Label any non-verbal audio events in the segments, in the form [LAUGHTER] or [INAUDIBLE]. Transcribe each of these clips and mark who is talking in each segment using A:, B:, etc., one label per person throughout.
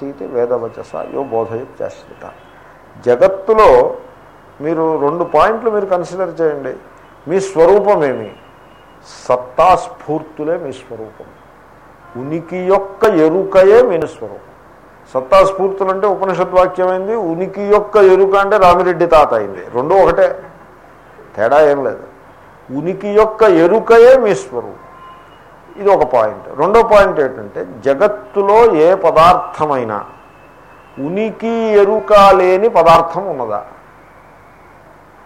A: తత్వమసీతి వేదవచస యో బోధయత్యాశ్రిత. జగత్తులో మీరు రెండు పాయింట్లు మీరు కన్సిడర్ చేయండి. మీ స్వరూపమేమి? సత్తాస్ఫూర్తులే మీ స్వరూపం. ఉనికి యొక్క ఎరుకయే మీ స్వరూపం. సత్తాస్ఫూర్తులు అంటే ఉపనిషద్వాక్యమైంది ఉనికి యొక్క ఎరుక అంటే రామిరెడ్డి తాత అయింది. రెండూ ఒకటే. తేడా ఏం లేదు. ఉనికి యొక్క ఎరుకయే మీ స్వరూపం. ఇది ఒక పాయింట్. రెండో పాయింట్ ఏంటంటే జగత్తులో ఏ పదార్థమైనా ఉనికి ఎరుక లేని పదార్థం ఉన్నదా?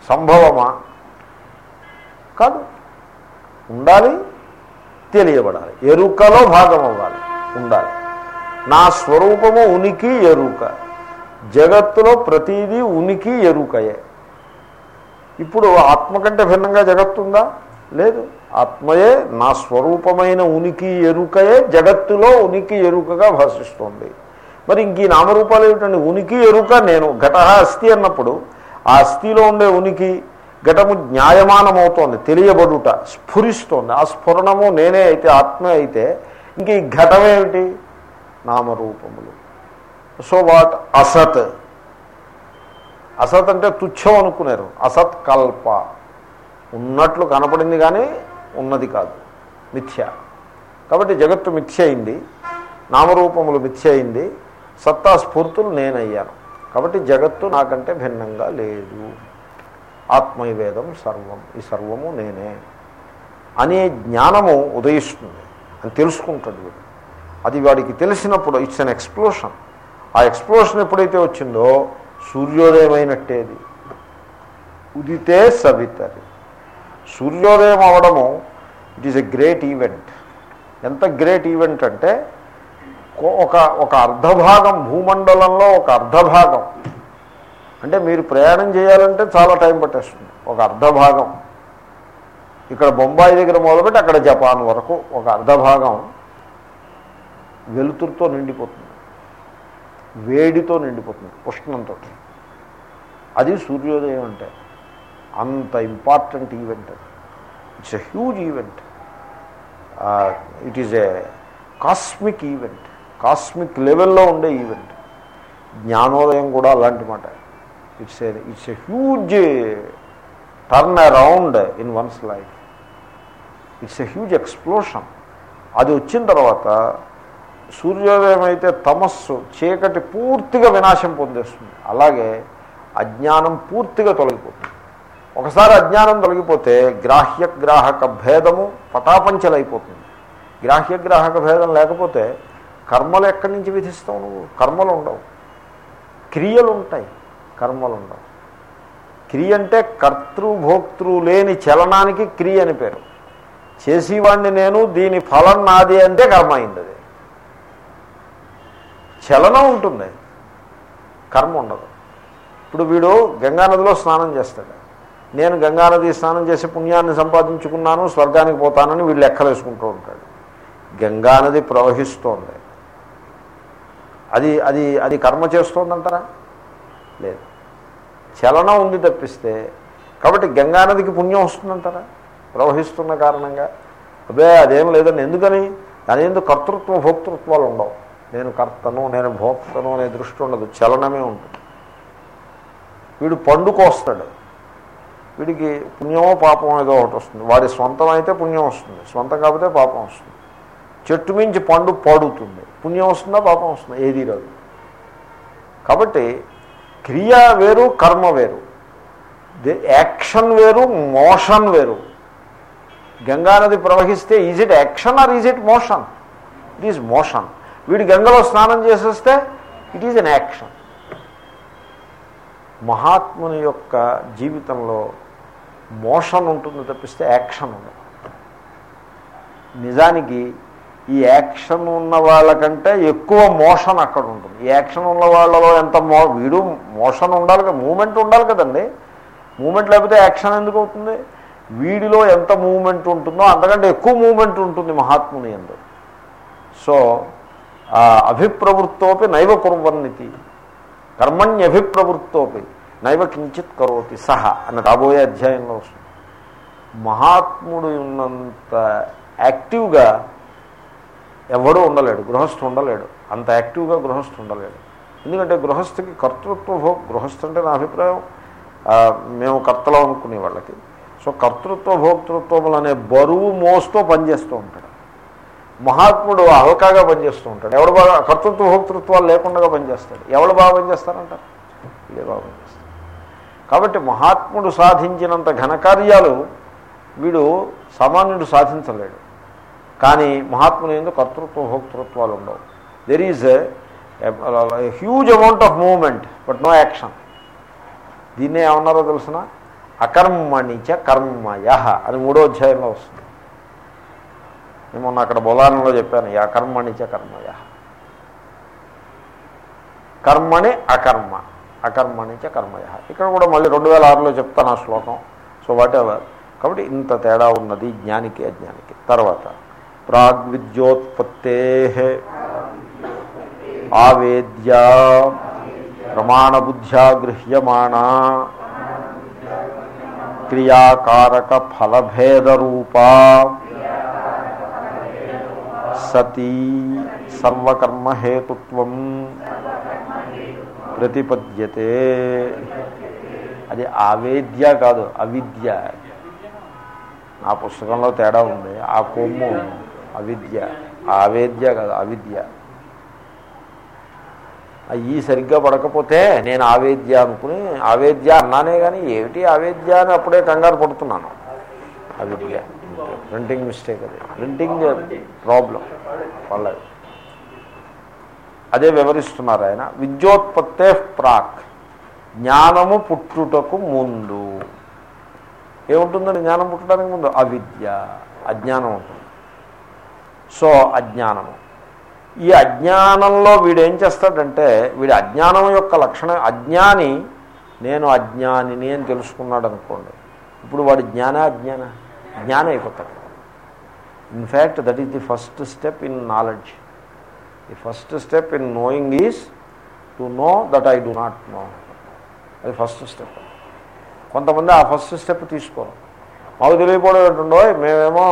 A: సంభవమా? కాదు. ఉండాలి తెలియబడాలి. ఎరుకలో భాగం అవ్వాలి ఉండాలి. నా స్వరూపము ఉనికి ఎరుక. జగత్తులో ప్రతిదీ ఉనికి ఎరుకయే. ఇప్పుడు ఆత్మ కంటే భిన్నంగా జగత్తుందా లేదు. ఆత్మయే నా స్వరూపమైన ఉనికి ఎరుకయే జగత్తులో ఉనికి ఎరుకగా భాషిస్తుంది. మరి ఇంక ఈ నామరూపాలు ఏమిటండి? ఉనికి ఎరుక నేను ఘట అస్థి అన్నప్పుడు ఆ అస్థిలో ఉండే ఉనికి ఘటము జ్ఞాయమానమవుతోంది తెలియబడుట స్ఫురిస్తోంది. ఆ స్ఫురణము నేనే అయితే ఆత్మే అయితే ఇంక ఈ ఘటమేమిటి నామరూపములు. So what? అసత్. అసత్ అంటే తుచ్చం అనుకున్నారు అసత్ కల్ప ఉన్నట్లు కనపడింది కానీ ఉన్నది కాదు. మిథ్య. కాబట్టి జగత్తు మిథ్య అయింది నామరూపములు మిథ్య అయింది సత్తా స్ఫూర్తులు నేనయ్యాను. కాబట్టి జగత్తు నాకంటే భిన్నంగా లేదు. ఆత్మైవేదం సర్వం ఈ సర్వము నేనే అనే జ్ఞానము ఉదయిస్తుంది. అని తెలుసుకుంటాడు వీడు. అది వాడికి తెలిసినప్పుడు ఇట్స్ అన్ ఎక్స్ప్లోషన్ ఆ ఎక్స్ప్లోషన్ ఎప్పుడైతే వచ్చిందో సూర్యోదయమైనట్టేది. ఉదితే సవితరి సూర్యోదయం అవడము it is a great event ఎంత గ్రేట్ ఈవెంట్ అంటే ఒక ఒక అర్ధభాగం భూమండలంలో ఒక అర్ధభాగం. అంటే మీరు ప్రయాణం చేయాలంటే చాలా టైం పట్టేస్తుంది. ఒక అర్ధభాగం. ఇక్కడ బొంబాయి దగ్గర మొదలుపెట్టి అక్కడ జపాన్ వరకు ఒక అర్ధభాగం వెలుతురుతో నిండిపోతుంది. వేడితో నిండిపోతుంది ఉష్ణంతో. అది సూర్యోదయం అంటే. అంత ఇంపార్టెంట్ ఈవెంట్ అది. It's a huge event it is a cosmic event cosmic లెవెల్లో ఉండే ఈవెంట్ జ్ఞానోదయం కూడా అలాంటి మాట. It's a it's a huge turn around in one's life it's a huge explosion అది వచ్చిన తర్వాత సూర్యోదయం అయితే తమస్సు చీకటి పూర్తిగా వినాశం పొందేస్తుంది. అలాగే అజ్ఞానం పూర్తిగా తొలగిపోతుంది. ఒకసారి అజ్ఞానం తొలగిపోతే గ్రాహ్య గ్రాహక భేదము పటాపంచలైపోతుంది. గ్రాహ్య గ్రాహక భేదం లేకపోతే కర్మలు ఎక్కడి నుంచి విధిస్తావు నువ్వు? కర్మలు ఉండవు. క్రియలు ఉంటాయి కర్మలు ఉండవు. క్రియ అంటే కర్తృభోక్తృ లేని చలనానికి క్రియ అని పేరు. చేసేవాడిని నేను దీని ఫలం నాది అంటే కర్మ అయింది అది చలనం ఉంటుంది. కర్మ ఉండదు. ఇప్పుడు వీడు గంగానదిలో స్నానం చేస్తాడు. నేను గంగానది స్నానం చేసి పుణ్యాన్ని సంపాదించుకున్నాను స్వర్గానికి పోతానని వీళ్ళు లెక్కలేసుకుంటూ ఉంటాడు. గంగానది ప్రవహిస్తోంది. అది అది అది కర్మ చేస్తోందంటారా? లేదు. చలనం ఉంది తప్పిస్తే కాబట్టి గంగానదికి పుణ్యం వస్తుందంటారా? ప్రవహిస్తున్న కారణంగా. అబ్బే అదేం లేదండి. ఎందుకని? దాని ఎందుకు కర్తృత్వ భోక్తృత్వాలు ఉండవు. నేను కర్తను నేను భోక్తను అనే దృష్టి ఉండదు. చలనమే ఉంటుంది. వీడు పండుకొస్తాడు. వీడికి పుణ్యమో పాపం ఏదో ఒకటి వస్తుంది. వాడి సొంతం అయితే పుణ్యం వస్తుంది. సొంతం కాకపోతే పాపం వస్తుంది. చెట్టు మించి పండు పాడుతుంది. పుణ్యం వస్తుందా పాపం వస్తుందా? ఏది రాదు. కాబట్టి క్రియ వేరు కర్మ వేరు. ది యాక్షన్ వేరు మోషన్ వేరు. గంగానది ప్రవహిస్తే is it action or is it motion it is motion వీడు గంగలో స్నానం చేసేస్తే ఇట్ ఈజ్ అన్ యాక్షన్ మహాత్ముని యొక్క జీవితంలో మోషన్ ఉంటుంది తప్పిస్తే యాక్షన్ ఉండదు. నిజానికి ఈ యాక్షన్ ఉన్న వాళ్ళకంటే ఎక్కువ మోషన్ అక్కడ ఉంటుంది. ఈ యాక్షన్ ఉన్న వాళ్ళలో ఎంత మో వీడు మోషన్ ఉండాలి కదా మూమెంట్ ఉండాలి కదండి. మూమెంట్ లేకపోతే యాక్షన్ ఎందుకు అవుతుంది? వీడిలో ఎంత మూమెంట్ ఉంటుందో అంతకంటే ఎక్కువ మూమెంట్ ఉంటుంది మహాత్ముని ఎందు. సో అభిప్రవృత్తోపి నైవ కుర్వన్నితి. కర్మణ్యభిప్రవృత్తోపి. నైవ కించిత్ కరోతి సహ అని రాబోయే అధ్యాయంలో వస్తుంది. మహాత్ముడు ఉన్నంత యాక్టివ్గా ఎవడూ ఉండలేడు గృహస్థు ఉండలేడు. అంత యాక్టివ్గా గృహస్థు ఉండలేడు. ఎందుకంటే గృహస్థుకి కర్తృత్వ భో గృహస్థు అంటే నా అభిప్రాయం. మేము కర్తలం అనుకునే వాళ్ళకి. సో కర్తృత్వ భోక్తృత్వములు అనే బరువు మోస్తూ పనిచేస్తూ ఉంటాడు. మహాత్ముడు హల్కాగా పనిచేస్తూ ఉంటాడు. ఎవడు బాగా కర్తృత్వ భోక్తృత్వాలు లేకుండా పనిచేస్తాడు. ఎవడు బాగా పనిచేస్తారంటారు? ఇదే బాగా కాబట్టి మహాత్ముడు సాధించినంత ఘనకార్యాలు వీడు సామాన్యుడు సాధించలేడు. కానీ మహాత్ముని ఎందుకు కర్తృత్వ భోక్తృత్వాలు ఉండవు. There is huge amount of moment but no action దీన్నే ఏమన్నారో తెలిసిన? అకర్మణిచ కర్మయ అని మూడో అధ్యాయంలో వస్తుంది. నేను మొన్న అక్కడ బొలానంలో చెప్పాను అకర్మణిచ కర్మయ. కర్మణి అకర్మ. అకర్మణిచ కర్మయ. ఇక్కడ కూడా మళ్ళీ రెండు వేల ఆరులో చెప్తాను ఆ శ్లోకం. సో వాట్ ఎవర్ కాబట్టి ఇంత తేడా ఉన్నది జ్ఞానికి అజ్ఞానికి. తర్వాత ప్రాగ్విద్యోత్పత్తే ఆవేద్య ప్రమాణబుద్ధ్యా గృహ్యమాణ క్రియాకారక ఫలభేదరూపా సతీ సర్వకర్మహేతుత్వం ప్రతిపద్యతే. అది ఆవేద్య కాదు అవిద్య. నా పుస్తకంలో తేడా ఉంది ఆ కొమ్ము అవిద్య ఆవేద్య కాదు అవిద్య. అవి ఈ సరిగ్గా పడకపోతే నేను ఆవేద్య అనుకుని ఆవేద్య అన్నానే కానీ ఏమిటి ఆవేద్య అని అప్పుడే కంగారు పడుతున్నాను. అవిద్య. ప్రింటింగ్ మిస్టేక్ అది. Printing problem. వాళ్ళది అదే వివరిస్తున్నారు ఆయన. విద్యోత్పత్తే ప్రాక్. జ్ఞానము పుట్టుటకు ముందు. ఏముంటుందండి జ్ఞానం పుట్టడానికి ముందు? అవిద్య అజ్ఞానం ఉంటుంది. సో అజ్ఞానము. ఈ అజ్ఞానంలో వీడు ఏం చేస్తాడంటే వీడి అజ్ఞానం యొక్క లక్షణం అజ్ఞాని నేను అజ్ఞానిని అని తెలుసుకున్నాడు అనుకోండి ఇప్పుడు వాడి జ్ఞాన అజ్ఞాన? జ్ఞానం అయిపోతాడు. In fact that is the first step in knowledge the first step in knowing is to know that I do not know అది ఫస్ట్ స్టెప్ కొంతమంది ఆ ఫస్ట్ స్టెప్ తీసుకోరు. మాకు తెలియకపోవడం ఏంటండో మేమేమో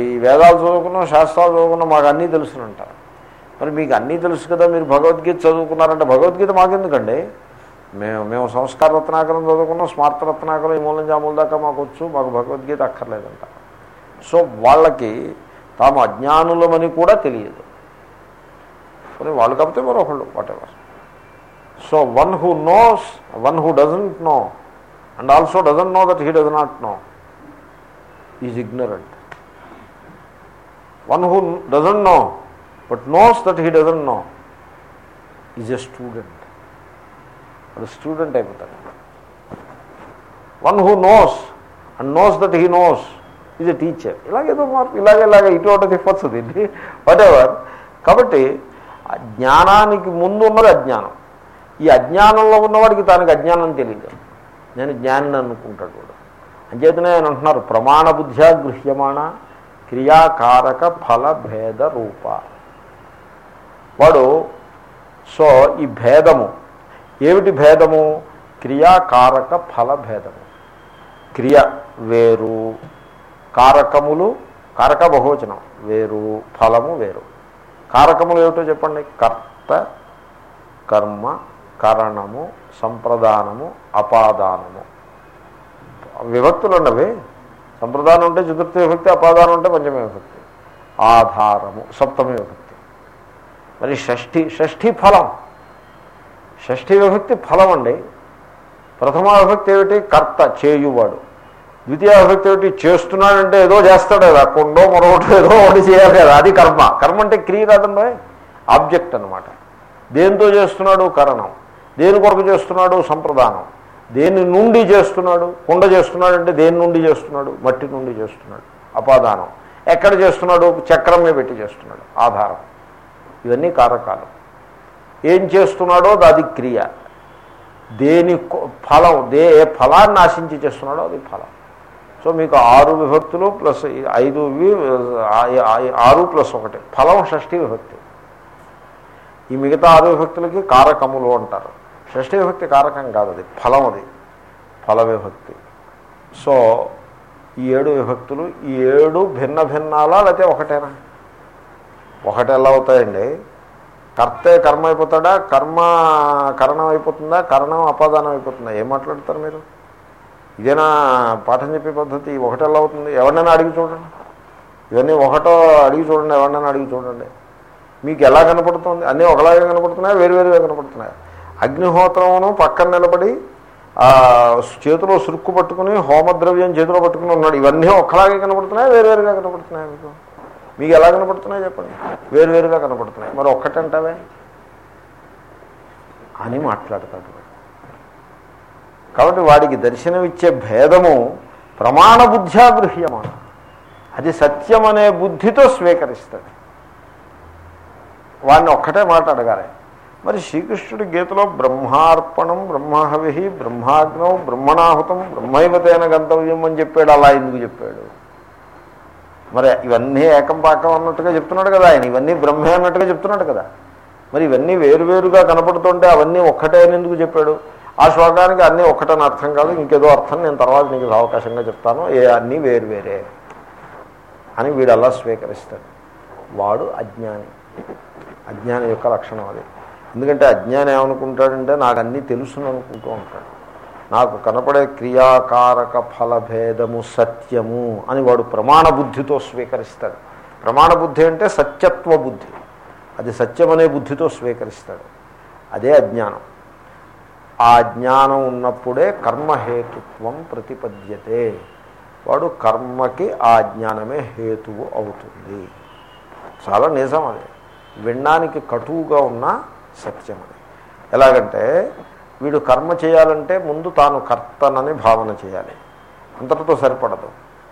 A: ఈ వేదాలు చదువుకున్నాం శాస్త్రాలు చదువుకున్నాం మాకు అన్నీ తెలుసునంటారు మరి మీకు అన్నీ తెలుసు కదా మీరు భగవద్గీత చదువుకున్నారంటే భగవద్గీత మాకెందుకండి? మేము మేము సంస్కార రత్నాకరం చదువుకున్నాం స్మార్త రత్నాకరం ఈ మూలం జాముల దాకా మాకు వచ్చు మాకు భగవద్గీత అక్కర్లేదంట. సో వాళ్ళకి తాము అజ్ఞానులమని కూడా తెలియదు. మరి వాళ్ళు కాకపోతే మరొకళ్ళు whatever so one who knows one who doesn't know and also doesn't know that he does not know is ignorant one who doesn't know but knows that he doesn't know is a student వాడు student అయిపోతాడు one who knows and knows that he knows is a teacher ఇలాగేదో మార్పు ఇలాగే ఇలాగ ఇటు ఒకటి తిప్పచ్చు దీన్ని what ever కాబట్టి ఆ జ్ఞానానికి ముందు ఉన్నది అజ్ఞానం. ఈ అజ్ఞానంలో ఉన్నవాడికి తనకు అజ్ఞానం తెలియదు. నేను జ్ఞానిని అనుకుంటాడు కూడా అంచేతనే ఆయన అంటున్నారు ప్రమాణ బుద్ధ్యా గృహ్యమాణ క్రియాకారక ఫల భేద రూప. వాడు సో ఈ భేదము ఏమిటి భేదము? క్రియాకారక ఫల భేదము. క్రియ వేరు. కారకములు కారక బహువచనం వేరు ఫలము వేరు. కారకములు ఏమిటో చెప్పండి? కర్త కర్మ కరణము సంప్రదానము అపాదానము. విభక్తులు ఉన్నవి సంప్రదానం ఉంటే చతుర్థ విభక్తి అపాదానం ఉంటే పంచమ విభక్తి. ఆధారము సప్తమి విభక్తి. మరి షష్ఠి షష్ఠి ఫలం. షష్ఠి విభక్తి ఫలం అండి ప్రథమ విభక్తి ఏమిటి? కర్త చేయువాడు. ద్వితీయ విభక్తి ఏమిటి చేస్తున్నాడంటే ఏదో చేస్తాడు కదా కొండో మరొకటి ఏదో ఒకటి చేయాలి కదా అది కర్మ. కర్మ అంటే క్రియ కాదండి ఆబ్జెక్ట్ అనమాట దేంతో చేస్తున్నాడు? కరణం. దేని కొరకు చేస్తున్నాడు? సంప్రదానం. దేని నుండి చేస్తున్నాడు? కుండ చేస్తున్నాడు అంటే దేని నుండి చేస్తున్నాడు? మట్టి నుండి చేస్తున్నాడు. అపాదానం. ఎక్కడ చేస్తున్నాడు? చక్రం పెట్టి చేస్తున్నాడు. ఆధారం. ఇవన్నీ కారకాలు. ఏం చేస్తున్నాడో అది క్రియ. దేని కొ- ఫలం దే ఏ ఫలాన్ని ఆశించి చేస్తున్నాడో అది ఫలం. సో మీకు ఆరు విభక్తులు ప్లస్ ఈ ఐదు ఆరు ప్లస్ ఒకటి. ఫలం షష్ఠి విభక్తి. ఈ మిగతా ఆరు విభక్తులకి కారకములు అంటారు. షష్ఠి విభక్తి కారకం కాదు అది ఫలం అది. ఫల విభక్తి. సో ఈ ఏడు విభక్తులు ఈ ఏడు భిన్న భిన్నాలా లేకపోతే ఒకటేనా? ఒకటి ఎలా అవుతాయండి? కర్తే కర్మ అయిపోతాడా? కర్మ కరణం అయిపోతుందా? కరణం అపాదానం అయిపోతుందా? ఏం మాట్లాడతారు మీరు? ఇదేనా పాఠం చెప్పే పద్ధతి? ఒకటెలా అవుతుంది? ఎవరినైనా అడిగి చూడండి. ఇవన్నీ ఒకటో అడిగి చూడండి ఎవరినైనా అడిగి చూడండి. మీకు ఎలా కనపడుతుంది? అన్నీ ఒకలాగే కనపడుతున్నాయా? వేరువేరుగా కనపడుతున్నాయా? అగ్నిహోత్రమును పక్కన నిలబడి ఆ చేతిలో సురుక్కు పట్టుకుని హోమద్రవ్యం చేతిలో పట్టుకుని ఉన్నాడు. ఇవన్నీ ఒకలాగే కనపడుతున్నాయా? వేరువేరుగా కనపడుతున్నాయా మీకు? మీకు ఎలా కనపడుతున్నాయో చెప్పండి. వేరువేరుగా కనపడుతున్నాయి? మరి ఒక్కటంటావే? అని మాట్లాడతాడు. కాబట్టి వాడికి దర్శనమిచ్చే భేదము ప్రమాణ బుద్ధ్యా గృహ్యమాన అది సత్యం అనే బుద్ధితో స్వీకరిస్తాడు వాడిని ఒక్కటే మాట అడగాలి. మరి శ్రీకృష్ణుడి గీతలో బ్రహ్మార్పణం బ్రహ్మహవి బ్రహ్మాగ్నం బ్రహ్మణాహుతం బ్రహ్మైవతైన గంతవ్యం అని చెప్పాడు అలా ఎందుకు చెప్పాడు? మరి ఇవన్నీ ఏకం పాకం అన్నట్టుగా చెప్తున్నాడు కదా ఆయన. ఇవన్నీ బ్రహ్మే అన్నట్టుగా చెప్తున్నాడు కదా. మరి ఇవన్నీ వేరువేరుగా కనపడుతుంటే అవన్నీ ఒక్కటే అని ఎందుకు చెప్పాడు? ఆ శ్లోకానికి అన్నీ ఒక్కటని అర్థం కాదు ఇంకేదో అర్థం నేను తర్వాత నీకు అవకాశంగా చెప్తాను. ఏ అన్నీ వేరు వేరే అని వీడు అలా స్వీకరిస్తాడు. వాడు అజ్ఞాని. అజ్ఞాని యొక్క లక్షణం అది. ఎందుకంటే అజ్ఞాని ఏమనుకుంటాడంటే నాకు అన్నీ తెలుసును అనుకుంటూ ఉంటాడు. నాకు కనపడే క్రియాకారక ఫలభేదము సత్యము అని వాడు ప్రమాణ బుద్ధితో స్వీకరిస్తాడు. ప్రమాణ బుద్ధి అంటే సత్యత్వ బుద్ధి. అది సత్యమనే బుద్ధితో స్వీకరిస్తాడు. అదే అజ్ఞానం. ఆ జ్ఞానం ఉన్నప్పుడే కర్మహేతుత్వం ప్రతిపద్యతే. వాడు కర్మకి ఆ జ్ఞానమే హేతువు అవుతుంది. చాలా నిజం అది. వినడానికి కటువుగా ఉన్న సత్యం అది. ఎలాగంటే వీడు కర్మ చేయాలంటే ముందు తాను కర్తనని భావన చేయాలి. అంతటితో సరిపడదు.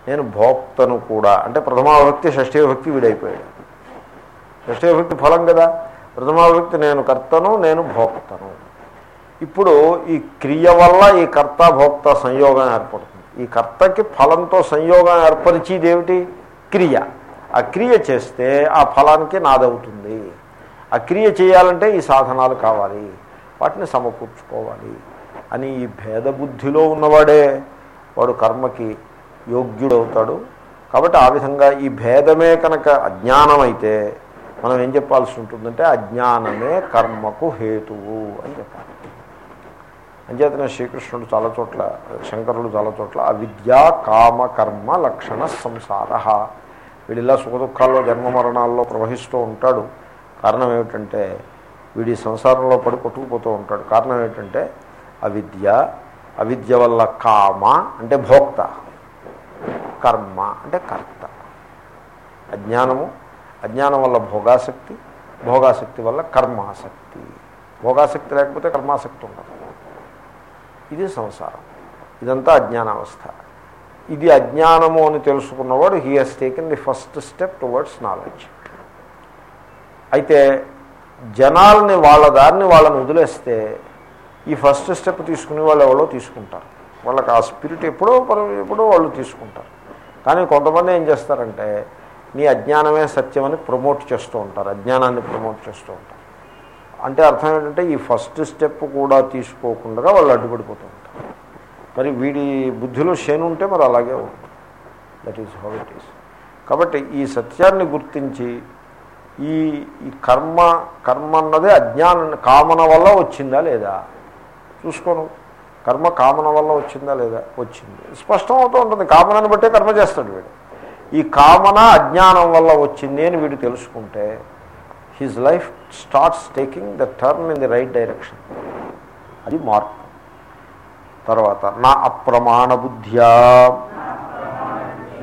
A: నేను భోక్తను కూడా. అంటే ప్రథమావిభక్తి షష్ఠీభక్తి వీడైపోయాడు. షష్ఠీభక్తి ఫలం కదా? ప్రథమాభక్తి నేను కర్తను నేను భోక్తను. ఇప్పుడు ఈ క్రియ వల్ల ఈ కర్త భోక్త సంయోగం ఏర్పడుతుంది. ఈ కర్తకి ఫలంతో సంయోగం ఏర్పరిచేది ఏమిటి? క్రియ. ఆ క్రియ చేస్తే ఆ ఫలానికి నాదవుతుంది. ఆ క్రియ చేయాలంటే ఈ సాధనాలు కావాలి. వాటిని సమకూర్చుకోవాలి. అని ఈ భేద బుద్ధిలో ఉన్నవాడే వాడు కర్మకి యోగ్యుడవుతాడు. కాబట్టి ఆ విధంగా ఈ భేదమే కనుక అజ్ఞానం అయితే మనం ఏం చెప్పాల్సి ఉంటుందంటే అజ్ఞానమే కర్మకు హేతువు అని చెప్పాలి. అంచేతనే శ్రీకృష్ణుడు చాలా చోట్ల శంకరుడు చాలా చోట్ల అవిద్య కామ కర్మ లక్షణ సంసార. వీడిలా సుఖదుఖాల్లో జన్మ మరణాల్లో ప్రవహిస్తూ ఉంటాడు. కారణం ఏమిటంటే వీడి సంసారంలో పడి కొట్టుకుపోతూ ఉంటాడు. కారణం ఏమిటంటే అవిద్య అవిద్య వల్ల కామ అంటే భోక్త. కర్మ అంటే కర్త. అజ్ఞానము అజ్ఞానం వల్ల భోగాసక్తి భోగాసక్తి వల్ల కర్మాసక్తి. భోగాసక్తి లేకపోతే కర్మాసక్తి ఉండదు. ఇది సంసారం. ఇదంతా అజ్ఞానావస్థ. ఇది అజ్ఞానము అని తెలుసుకున్నవాడు he he's taken the first step towards knowledge అయితే జనాల్ని వాళ్ళ దారిని వాళ్ళని వదిలేస్తే ఈ ఫస్ట్ స్టెప్ తీసుకునే వాళ్ళు ఎవరో తీసుకుంటారు. వాళ్ళకి ఆ స్పిరిట్ ఎప్పుడో ఎప్పుడో వాళ్ళు తీసుకుంటారు. కానీ కొంతమంది ఏం చేస్తారంటే నీ అజ్ఞానమే సత్యమని ప్రమోట్ చేస్తూ ఉంటారు అజ్ఞానాన్ని ప్రమోట్ చేస్తూ ఉంటారు. అంటే అర్థం ఏంటంటే ఈ ఫస్ట్ స్టెప్ కూడా తీసుకోకుండా వాళ్ళు అడ్డుపడిపోతూ ఉంటారు. మరి వీడి బుద్ధిలో శని ఉంటే మరి అలాగే ఉంటుంది. That is how it is కాబట్టి ఈ సత్యాన్ని గుర్తించి ఈ ఈ కర్మ కర్మ అన్నదే అజ్ఞానం కామన వల్ల వచ్చిందా లేదా? చూసుకోను. కర్మ కామన వల్ల వచ్చిందా లేదా? వచ్చింది. స్పష్టం అవుతూ ఉంటుంది. కామనని బట్టే కర్మ చేస్తాడు వీడు. ఈ కామన అజ్ఞానం వల్ల వచ్చింది అని వీడు తెలుసుకుంటే his life starts taking the turn in the right direction. అది మార్పు. తర్వాత నా అప్రమాణ బుద్ధ్యా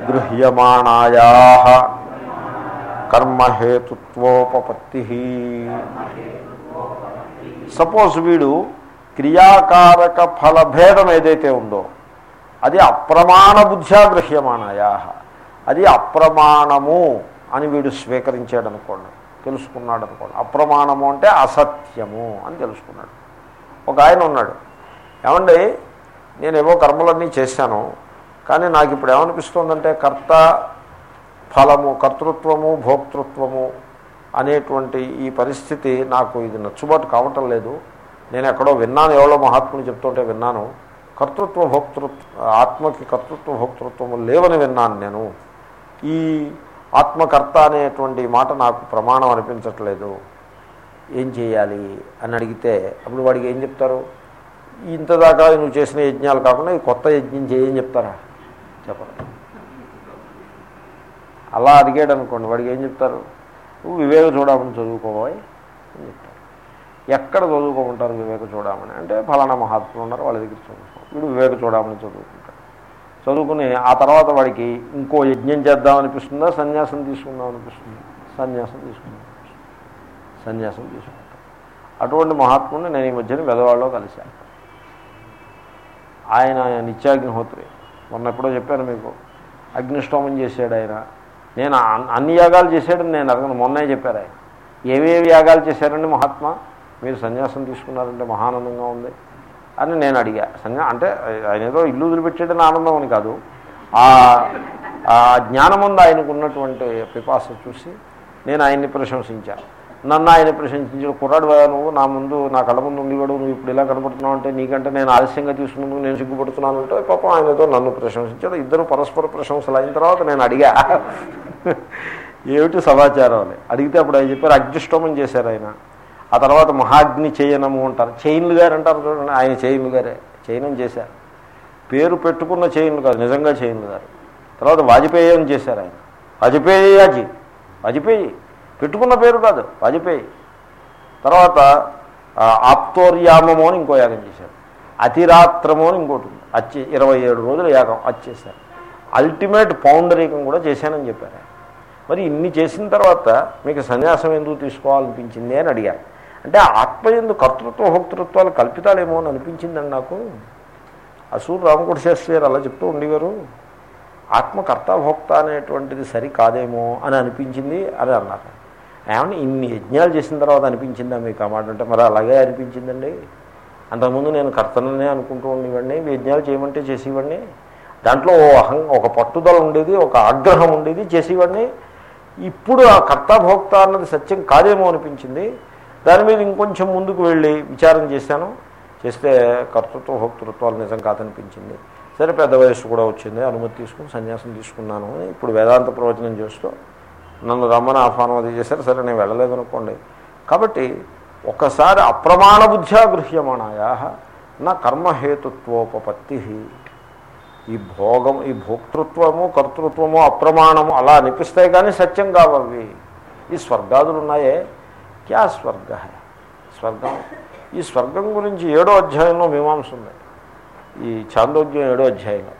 A: గృహ్యమాణాయా కర్మహేతుత్వోపత్తి సపోజ్ వీడు క్రియాకారక ఫలభేదం ఏదైతే ఉందో అది అప్రమాణ బుద్ధ్యా గృహ్యమాణాయా. అది అప్రమాణము అని వీడు స్వీకరించాడనుకోండి. తెలుసుకున్నాడు అనుకోండి. అప్రమాణము అంటే అసత్యము అని తెలుసుకున్నాడు. ఒక ఆయన ఉన్నాడు. ఏమండి నేనేవో కర్మలన్నీ చేశాను కానీ నాకు ఇప్పుడు ఏమనిపిస్తుందంటే కర్త ఫలము కర్తృత్వము భోక్తృత్వము అనేటువంటి ఈ పరిస్థితి నాకు ఇది నచ్చుబాటు కావటం లేదు. నేను ఎక్కడో విన్నాను ఎవరో మహాత్ముని చెప్తుంటే విన్నాను. కర్తృత్వ భోక్తృత్వ ఆత్మకి కర్తృత్వ భోక్తృత్వము లేవని విన్నాను నేను. ఈ ఆత్మకర్త అనేటువంటి మాట నాకు ప్రమాణం అనిపించట్లేదు. ఏం చేయాలి? అని అడిగితే అప్పుడు వాడికి ఏం చెప్తారు? ఇంతదాకా నువ్వు చేసిన యజ్ఞాలు కాకుండా ఈ కొత్త యజ్ఞం చేయని చెప్తారా? చెప్పరు. అలా అడిగాడు అనుకోండి వాడికి ఏం చెప్తారు? నువ్వు వివేక చూడమని చదువుకోవాలి అని చెప్తారు. ఎక్కడ చదువుకోమంటారు వివేక చూడమని? అంటే ఫలానా మహాత్ములు ఉన్నారు వాళ్ళ దగ్గర చదువుకో. వీడు వివేక చూడమని చదువుకుంటారు చదువుకుని ఆ తర్వాత వాడికి ఇంకో యజ్ఞం చేద్దాం అనిపిస్తుందా సన్యాసం తీసుకుందాం అనిపిస్తుంది సన్యాసం తీసుకుందాం. సన్యాసం తీసుకుంటాం. అటువంటి మహాత్ముడిని నేను ఈ మధ్యన వెదవాళ్ళలో కలిశాను. ఆయన నిత్యాగ్నిహోత్రి. మొన్న ఎప్పుడో చెప్పాను మీకు. అగ్నిష్టోమం చేశాడు ఆయన. నేను అన్- అన్ని యాగాలు చేశాడని నేను అడగను. మొన్నే చెప్పారు ఆయన. ఏవేవి యాగాలు చేశారండి మహాత్మా? మీరు సన్యాసం తీసుకున్నారంటే మహానందంగా ఉంది. అని నేను అడిగా. సన్యా అంటే ఆయన ఏదో ఇల్లు వదిలిపెట్టేటని ఆనందం అని కాదు. ఆ జ్ఞానం ఉంది ఆయనకు ఉన్నటువంటి పిపాస చూసి నేను ఆయన్ని ప్రశంసించాను నన్ను ఆయన ప్రశంసించాడు కుర్రాడు నువ్వు నా ముందు నా కళ్ళ ముందు ఉండేవాడు నువ్వు ఇప్పుడు ఇలా కనపడుతున్నావు అంటే నీకంటే నేను ఆలస్యంగా తీసుకున్నందుకు నేను సిగ్గుపడుతున్నాను అంటే పాపం ఆయనతో నన్ను ప్రశంసించాడు ఇద్దరు పరస్పర ప్రశంసలు అయిన తర్వాత నేను అడిగా. [LAUGHS] ఏమిటి సమాచారం అని. అడిగితే అప్పుడు ఆయన చెప్పారు అడ్జస్టోమని చేశారు ఆయన. ఆ తర్వాత మహాగ్ని చేయనము అంటారు. చైన్లు గారు అంటారు చూడండి ఆయన చైన్లు గారే చైనం చేశారు. పేరు పెట్టుకున్న చైన్లు కాదు నిజంగా చైన్లు గారు. తర్వాత వాజపేయి అని చేశారు ఆయన. వాజపేయాజీ వాజపేయి పెట్టుకున్న పేరు కాదు వాజపేయి. తర్వాత ఆప్తోర్యామము అని ఇంకో యాగం చేశారు. అతిరాత్రము అని ఇంకోటి ఉంది. అచ్చి ఇరవై ఏడు రోజులు యాగం వచ్చేసారు అల్టిమేట్ పౌండరీకం కూడా చేశానని చెప్పారు మరి ఇన్ని చేసిన తర్వాత మీకు సన్యాసం ఎందుకు తీసుకోవాలనిపించింది అని అడిగారు. అంటే ఆత్మ ఎందు కర్తృత్వ భోక్తృత్వాలు కల్పితాలేమో అని అనిపించిందండి నాకు. అసూరు రామకోట శాస్త్రి గారు అలా చెప్తూ ఉండేవారు ఆత్మకర్త భోక్త అనేటువంటిది సరి కాదేమో అని అనిపించింది అని అన్నారు. ఏమన్నా ఇన్ని యజ్ఞాలు చేసిన తర్వాత అనిపించిందా మీకు ఆ మాట? అంటే మరి అలాగే అనిపించిందండి. అంతకుముందు నేను కర్తననే అనుకుంటూ ఉండేవాడిని యజ్ఞాలు చేయమంటే చేసేవాడిని. దాంట్లో ఓ అహం ఒక పట్టుదల ఉండేది ఒక ఆగ్రహం ఉండేది చేసేవాడిని. ఇప్పుడు ఆ కర్తభోక్త అన్నది సత్యం కాదేమో అనిపించింది. దాని మీద ఇంకొంచెం ముందుకు వెళ్ళి విచారం చేశాను. చేస్తే కర్తృత్వ భోక్తృత్వాలు నిజం కాదనిపించింది. సరే పెద్ద వయస్సు కూడా వచ్చింది. అనుమతి తీసుకుని సన్యాసం తీసుకున్నాను అని ఇప్పుడు వేదాంత ప్రవచనం చేస్తూ నన్ను రమ్మని ఆహ్వానం అది చేశారు. సరే నేను వెళ్ళలేదనుకోండి కాబట్టి ఒకసారి అప్రమాణ బుద్ధ్యా గృహ్యమాణాయా నా కర్మహేతుత్వోపత్తి ఈ భోగం ఈ భోక్తృత్వము కర్తృత్వము అప్రమాణము అలా అనిపిస్తాయి కానీ సత్యం కావవి ఈ స్వర్గాదులు ఉన్నాయే. క్యా స్వర్గ స్వర్గం. ఈ స్వర్గం గురించి ఏడో అధ్యాయంలో మీమాంస ఉంది. ఈ చాందోగ్యం ఏడో అధ్యాయంలో.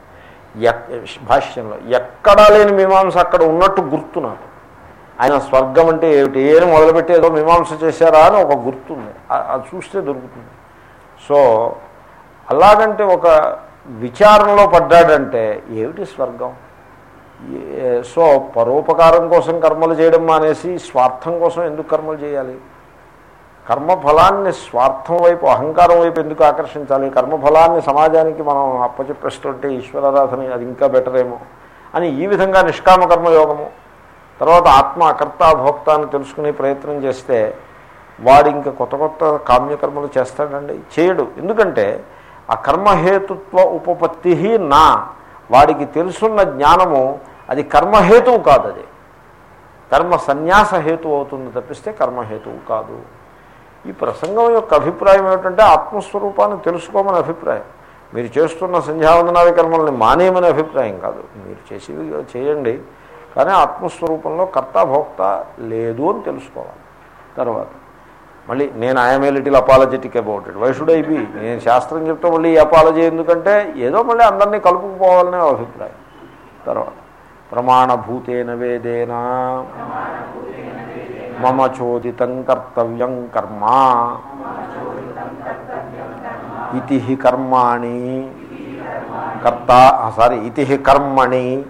A: ఎక్ భాష్యంలో ఎక్కడా లేని మీమాంస అక్కడ ఉన్నట్టు గుర్తు నాకు ఆయన స్వర్గం అంటే ఏమిటి? ఏం మొదలుపెట్టి ఏదో మీమాంస చేశారా అని ఒక గుర్తుంది. అది చూస్తే దొరుకుతుంది. సో అలాగంటే ఒక విచారంలో పడ్డాడంటే ఏమిటి స్వర్గం? సో పరోపకారం కోసం కర్మలు చేయడం మానేసి స్వార్థం కోసం ఎందుకు కర్మలు చేయాలి? కర్మఫలాన్ని స్వార్థం వైపు అహంకారం వైపు ఎందుకు ఆకర్షించాలి? కర్మఫలాన్ని సమాజానికి మనం అప్పచెప్పేస్తుంటే ఈశ్వరారాధన అది ఇంకా బెటర్ ఏమో అని ఈ విధంగా నిష్కామ కర్మయోగము. తర్వాత ఆత్మ అకర్త భోక్త అని తెలుసుకునే ప్రయత్నం చేస్తే వాడు ఇంకా కొత్త కొత్త కామ్యకర్మలు చేస్తాడండి. చేయడు. ఎందుకంటే ఆ కర్మహేతుత్వ ఉపపత్తి నా వాడికి తెలుసున్న జ్ఞానము అది కర్మహేతువు కాదు అది. కర్మ సన్యాస హేతు అవుతుంది తప్పిస్తే కర్మహేతువు కాదు. ఈ ప్రసంగం యొక్క అభిప్రాయం ఏమిటంటే ఆత్మస్వరూపాన్ని తెలుసుకోమని అభిప్రాయం. మీరు చేస్తున్న సంధ్యావందనాది కర్మల్ని మానేయమని అభిప్రాయం కాదు. మీరు చేసేవి చేయండి కానీ ఆత్మస్వరూపంలో కర్త భోక్త లేదు అని తెలుసుకోవాలి. తర్వాత మళ్ళీ నేను I'm a little apologetic about it why I be నేను శాస్త్రం చెప్తే మళ్ళీ ఈ అపాలజీ ఎందుకంటే ఏదో మళ్ళీ అందరినీ కలుపుకుపోవాలనే అభిప్రాయం. తర్వాత ప్రమాణభూతేన వేదేన. మమ చోదితం కర్తవ్యం కర్మ. ఇతి కర్మాణి. కర్త సారీ ఇతి కర్మణి.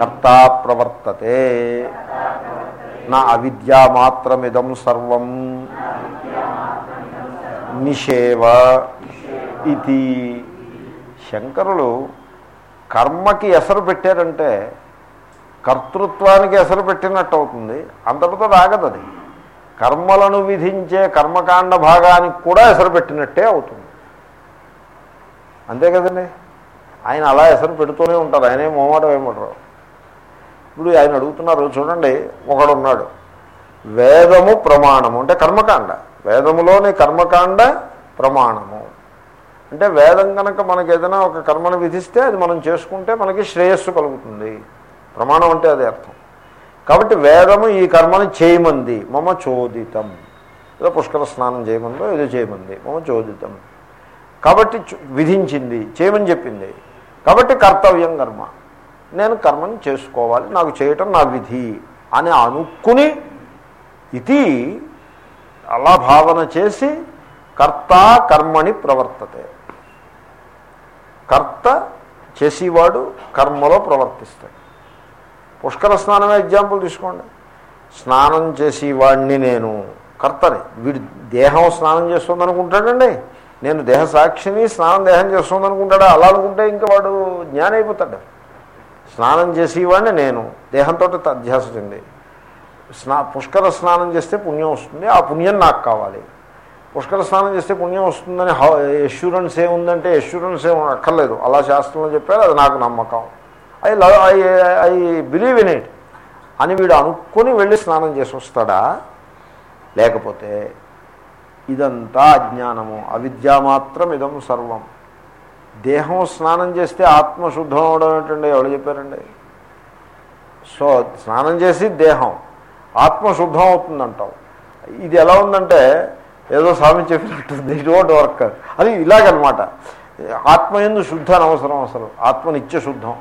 A: కర్త ప్రవర్తతే. నా అవిద్యామాత్రమిదం సర్వం. నిషేవ. ఇది శంకరులు కర్మకి ఎసరు పెట్టారంటే కర్తృత్వానికి ఎసరు పెట్టినట్టు అవుతుంది అంతటితో రాగదు అది. కర్మలను విధించే కర్మకాండ భాగానికి కూడా ఎసరు పెట్టినట్టే అవుతుంది. అంతే కదండి? ఆయన అలా ఎసరు పెడుతూనే ఉంటారు. ఆయనే మొహమాటం ఏమంటారు ఇప్పుడు ఆయన అడుగుతున్నారు చూడండి ఒకడున్నాడు. వేదము ప్రమాణము అంటే కర్మకాండ. వేదములోని కర్మకాండ ప్రమాణము. అంటే వేదం కనుక మనకి ఏదైనా ఒక కర్మను విధిస్తే అది మనం చేసుకుంటే మనకి శ్రేయస్సు కలుగుతుంది. ప్రమాణం అంటే అదే అర్థం. కాబట్టి వేదము ఈ కర్మని చేయమంది. మమ చోదితం. ఏదో పుష్కర స్నానం చేయమందో ఏదో చేయమంది. మమ చోదితం. కాబట్టి విధించింది చేయమని చెప్పింది. కాబట్టి కర్తవ్యం కర్మ. నేను కర్మని చేసుకోవాలి నాకు చేయటం నా విధి అని అనుకుని ఇది అలా భావన చేసి కర్త కర్మని ప్రవర్తతే. కర్త చేసేవాడు కర్మలో ప్రవర్తిస్తాడు. పుష్కర స్నానమే ఎగ్జాంపుల్ తీసుకోండి. స్నానం చేసేవాడిని నేను కర్తని వీడు దేహం స్నానం చేస్తుంది అనుకుంటాడండి నేను దేహ సాక్షిని స్నానం దేహం చేస్తుందనుకుంటాడా? అలా అనుకుంటే ఇంకా వాడు జ్ఞానం అయిపోతాడు స్నానం చేసేవాడిని నేను దేహంతో అధ్యాస చెంది. స్నా పుష్కర స్నానం చేస్తే పుణ్యం వస్తుంది. ఆ పుణ్యం నాకు కావాలి. పుష్కర స్నానం చేస్తే పుణ్యం వస్తుందని ఎష్యూరెన్స్ ఏముందంటే ఎష్యూరెన్స్ ఏమి అక్కర్లేదు. అలా శాస్త్రంలో చెప్పారు అది నాకు నమ్మకం. I love I I believe in it అని వీడు అనుకొని వెళ్ళి స్నానం చేసి వస్తాడా? లేకపోతే ఇదంతా అజ్ఞానము అవిద్య మాత్రం ఇదం సర్వం. దేహం స్నానం చేస్తే ఆత్మ శుద్ధం అవడం ఏంటండి? ఎవరు చెప్పారండి? సో స్నానం చేసి దేహం ఆత్మ శుద్ధం అవుతుందంటావు. ఇది ఎలా ఉందంటే ఏదో స్వామి చెప్పినట్టు ఇట్ ఓట్ వర్క్ అది ఇలాగనమాట. ఆత్మ ఎందు శుద్ధ అనవసరం అసలు. ఆత్మ నిత్యశుద్ధం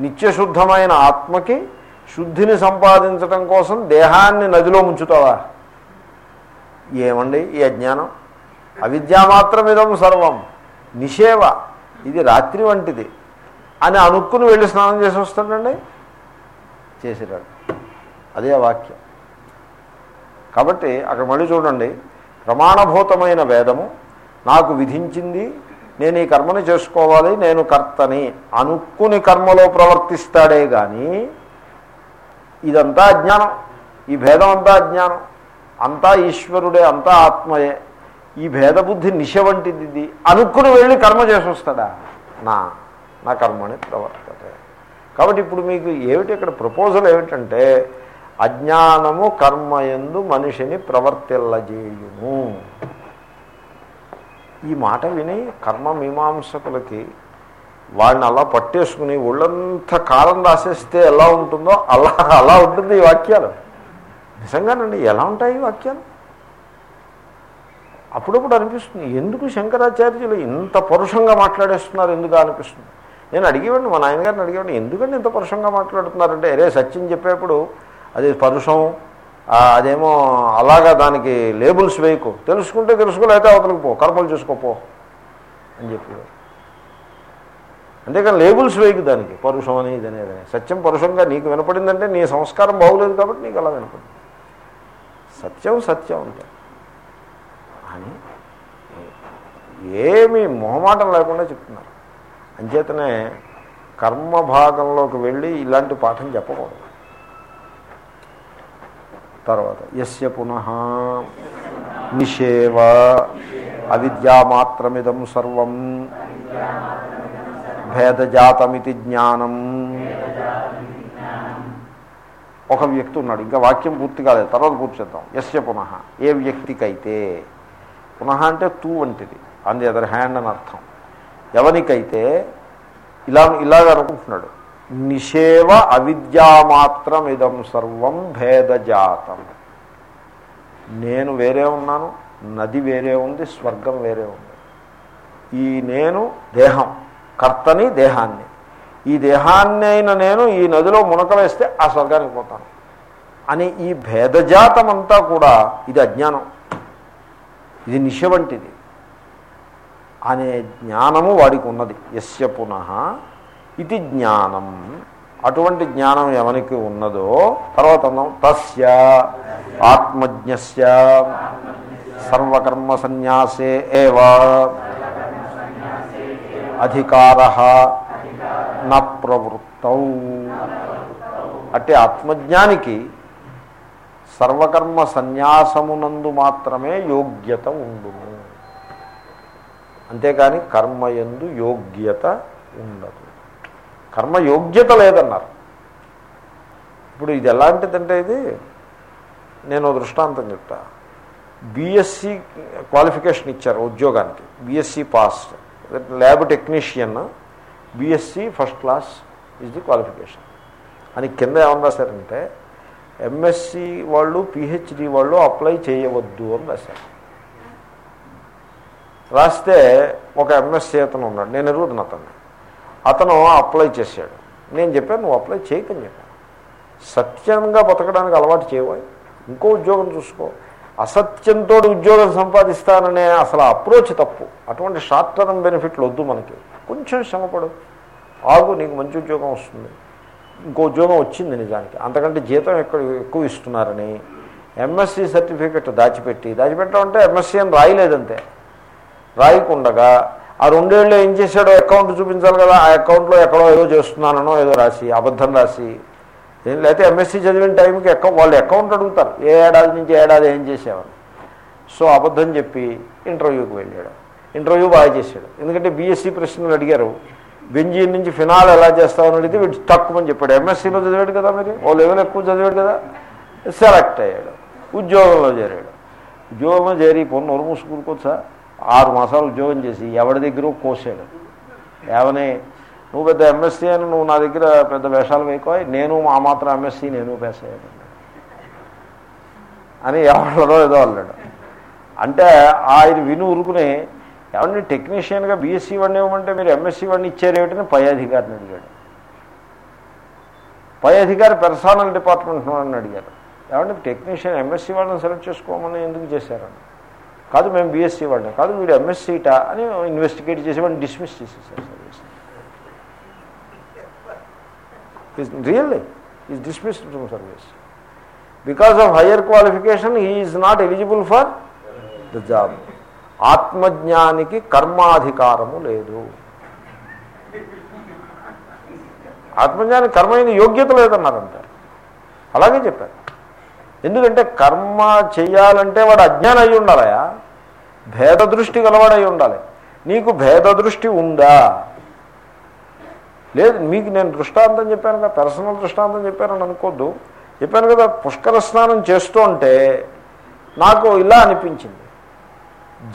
A: నిత్యశుద్ధమైన ఆత్మకి శుద్ధిని సంపాదించటం కోసం దేహాన్ని నదిలో ముంచుతావా? ఏమండి ఈ అజ్ఞానం? అవిద్య మాత్రం ఇదం సర్వం. నిషేవ. ఇది రాత్రి వంటిది. అని అనుకుని వెళ్ళి స్నానం చేసి వస్తాడండి? చేసేటాడు. అదే వాక్యం. కాబట్టి అక్కడ మళ్ళీ చూడండి ప్రమాణభూతమైన వేదము నాకు విధించింది నేను ఈ కర్మని చేసుకోవాలి నేను కర్తని అనుకుని కర్మలో ప్రవర్తిస్తాడే కానీ ఇదంతా అజ్ఞానం. ఈ భేదం అంతా అజ్ఞానం. అంతా ఈశ్వరుడే అంతా ఆత్మయే. ఈ భేదబుద్ధి నిశ వంటిది. ఇది అనుక్కుని వెళ్ళి కర్మ చేసి వస్తాడా నా నా కర్మని ప్రవర్తతే. కాబట్టి ఇప్పుడు మీకు ఏమిటి ఇక్కడ ప్రపోజల్ ఏమిటంటే అజ్ఞానము కర్మయందు మనిషిని ప్రవర్తిల్లజేయును ఈ మాట విని కర్మ మీమాంసకులకి వాడిని అలా పట్టేసుకుని ఒళ్ళంతా కాలం రాసేస్తే ఎలా ఉంటుందో అలా అలా ఉంటుంది ఈ వాక్యాలు. నిజంగానండి ఎలా ఉంటాయి ఈ వాక్యాలు? అప్పుడప్పుడు అనిపిస్తుంది ఎందుకు శంకరాచార్యులు ఇంత పరుషంగా మాట్లాడేస్తున్నారు ఎందుకు అనిపిస్తుంది? నేను అడిగేవాడిని మా నాయనగారిని అడిగేవాడిని ఎందుకంటే ఇంత పరుషంగా మాట్లాడుతున్నారంటే అరే సత్యం చెప్పేప్పుడు అది పరుషం అదేమో అలాగా దానికి లేబుల్స్ వేయకు. తెలుసుకుంటే తెలుసుకోలేకపోతే అవతలకు పో కర్మలు చేసుకోపో అని చెప్పేవారు. అంతేకాని లేబుల్స్ వేయకు దానికి పరుషం అని అనేది. సత్యం పరుషంగా నీకు వినపడిందంటే నీ సంస్కారం బాగులేదు కాబట్టి నీకు అలా వినపడింది. సత్యం సత్యం అంటే. అని ఏమీ మొహమాటం లేకుండా చెప్తున్నారు. అంచేతనే కర్మ భాగంలోకి వెళ్ళి ఇలాంటి పాఠం చెప్పకూడదు. తర్వాత యస్య పునః నిషేవ అవిద్యామాత్రమిదం సర్వం భేదజాతమితి జ్ఞానం. ఒక వ్యక్తి ఉన్నాడు ఇంకా వాక్యం పూర్తి కాలేదు తర్వాత పూర్తి చేద్దాం. యస్య పునః ఏ వ్యక్తికైతే పునః అంటే తూ వంటిది ఆన్ ది అదర్ హ్యాండ్ అని అర్థం. ఎవరికైతే ఇలా ఇలాగ అనుకుంటున్నాడు నిషేవ అవిద్యామాత్రం ఇదం సర్వం భేదజాతం. నేను వేరే ఉన్నాను నది వేరే ఉంది స్వర్గం వేరే ఉంది. ఈ నేను దేహం కర్తని దేహాన్ని. ఈ దేహాన్ని అయిన నేను ఈ నదిలో మునక వేస్తే ఆ స్వర్గానికి పోతాను. అని ఈ భేదజాతం అంతా కూడా ఇది అజ్ఞానం. ఇది నిష వంటిది అనే జ్ఞానము వాడికి ఉన్నది. ఎస్య పునః ఇది జ్ఞానం. అటువంటి జ్ఞానం ఎవరికి ఉన్నదో తర్వాత అన్నాం తస్య ఆత్మజ్ఞస్య సర్వకర్మ సన్యాసే ఏవ అధికార న ప్రవృత్తౌ. అంటే ఆత్మజ్ఞానికి సర్వకర్మ సన్యాసమునందు మాత్రమే యోగ్యత ఉండును. అంతేకాని కర్మయందు యోగ్యత ఉండదు. కర్మ యోగ్యత లేదన్నారు. ఇప్పుడు ఇది ఎలాంటిదంటే ఇది నేను దృష్టాంతం చెప్తా. బీఎస్సీ క్వాలిఫికేషన్ ఇచ్చారు ఉద్యోగానికి. BSc pass lab technician BSc first class is the qualification అని కింద ఏమని రాశారంటే ఎంఎస్సి వాళ్ళు పిహెచ్డి వాళ్ళు అప్లై చేయవద్దు అని రాశారు. రాస్తే ఒక ఎంఎస్సీ అతను ఉన్నాడు. నేను ఎరుగుతున్నా అతన్ని. అతను అప్లై చేశాడు. నేను చెప్పాను నువ్వు అప్లై చేయకని చెప్పాను. సత్యంగా బతకడానికి అలవాటు చేయవాలి ఇంకో ఉద్యోగం చూసుకో. అసత్యంతో ఉద్యోగం సంపాదిస్తాననే అసలు అప్రోచ్ తప్పు. అటువంటి షార్ట్ టర్మ్ బెనిఫిట్లు వద్దు మనకి. కొంచెం శ్రమపడు. ఆగు నీకు మంచి ఉద్యోగం వస్తుంది. ఇంకో ఉద్యోగం వచ్చింది నిజానికి. అంతకంటే జీతం ఎక్కడ ఎక్కువ ఇస్తున్నారని ఎంఎస్సి సర్టిఫికెట్ దాచిపెట్టి దాచిపెట్టడం అంటే ఎంఎస్సి అని రాయలేదంతే. రాయకుండగా ఆ రెండేళ్ళు ఏం చేశాడో అకౌంట్ చూపించాలి కదా ఆ అకౌంట్లో ఎక్కడో ఏదో చేస్తున్నానో ఏదో రాసి అబద్ధం రాసి. ఏం లేకపోతే ఎంఎస్సీ చదివిన టైంకి అకౌంట్ వాళ్ళు అకౌంట్ అడుగుతారు ఏ ఏడాది నుంచి ఏడాది ఏం చేసేవారు సో అబద్ధం చెప్పి ఇంటర్వ్యూకి వెళ్ళాడు. ఇంటర్వ్యూ బాగా చేశాడు. ఎందుకంటే బీఎస్సీ ప్రశ్నలు అడిగారు బెంజీన్ నుంచి ఫినాల్ ఎలా చేస్తామని అడిగితే వీడు తక్కువని చెప్పాడు. ఎంఎస్సీలో చదివాడు కదా మరి ఓ లెవెల్ ఎక్కువ చదివాడు కదా. సెలెక్ట్ అయ్యాడు. ఉద్యోగంలో చేరాడు. ఉద్యోగంలో చేరి పొన్ను నోరు మూసుకూరుకోవచ్చా ఆరు మాసాలు ఉద్యోగం చేసి ఎవరి దగ్గర కోసాడు ఏమని నువ్వు పెద్ద ఎంఎస్సీ అని నువ్వు నా దగ్గర పెద్ద వేషాలు వేయకోయి నేను మా మాత్రం ఎంఎస్సీ నేను పేసేయను అని ఎవరిలో ఏదో అన్నాడు. అంటే ఆయన విను ఉరుకుని ఎవరిని టెక్నీషియన్గా బీఎస్సీ వాడిని ఇవ్వమంటే మీరు ఎంఎస్సీ వాడిని ఇచ్చారేమిటని పై అధికారిని అడిగాడు. పై అధికారి పెర్సనల్ డిపార్ట్మెంట్ వాడిని అడిగారు. ఏమంటే టెక్నీషియన్ ఎంఎస్సీ వాళ్ళని సెలెక్ట్ చేసుకోమని ఎందుకు చేశారని కాదు మేము బీఎస్సీ వాళ్ళని కాదు వీడు ఎంఎస్సీట అని ఇన్వెస్టిగేట్ చేసి వాడిని డిస్మిస్ చేసేసారు. Service really is dismissed from service because of higher qualification he is not eligible for the job ఆత్మజ్ఞానికి కర్మాధికారము లేదు. ఆత్మజ్ఞానికి కర్మైన యోగ్యత లేదన్నారంటే. అలాగే చెప్పారు. ఎందుకంటే కర్మ చేయాలంటే వాడు అజ్ఞానం అయి ఉండాలయా భేద దృష్టి గలవాడై ఉండాలి. నీకు భేద దృష్టి ఉందా? లేదు మీకు నేను దృష్టాంతం చెప్పాను కదా పర్సనల్ దృష్టాంతం చెప్పానని అనుకోద్దు. చెప్పాను కదా పుష్కర స్నానం చేస్తూ ఉంటే నాకు ఇలా అనిపించింది.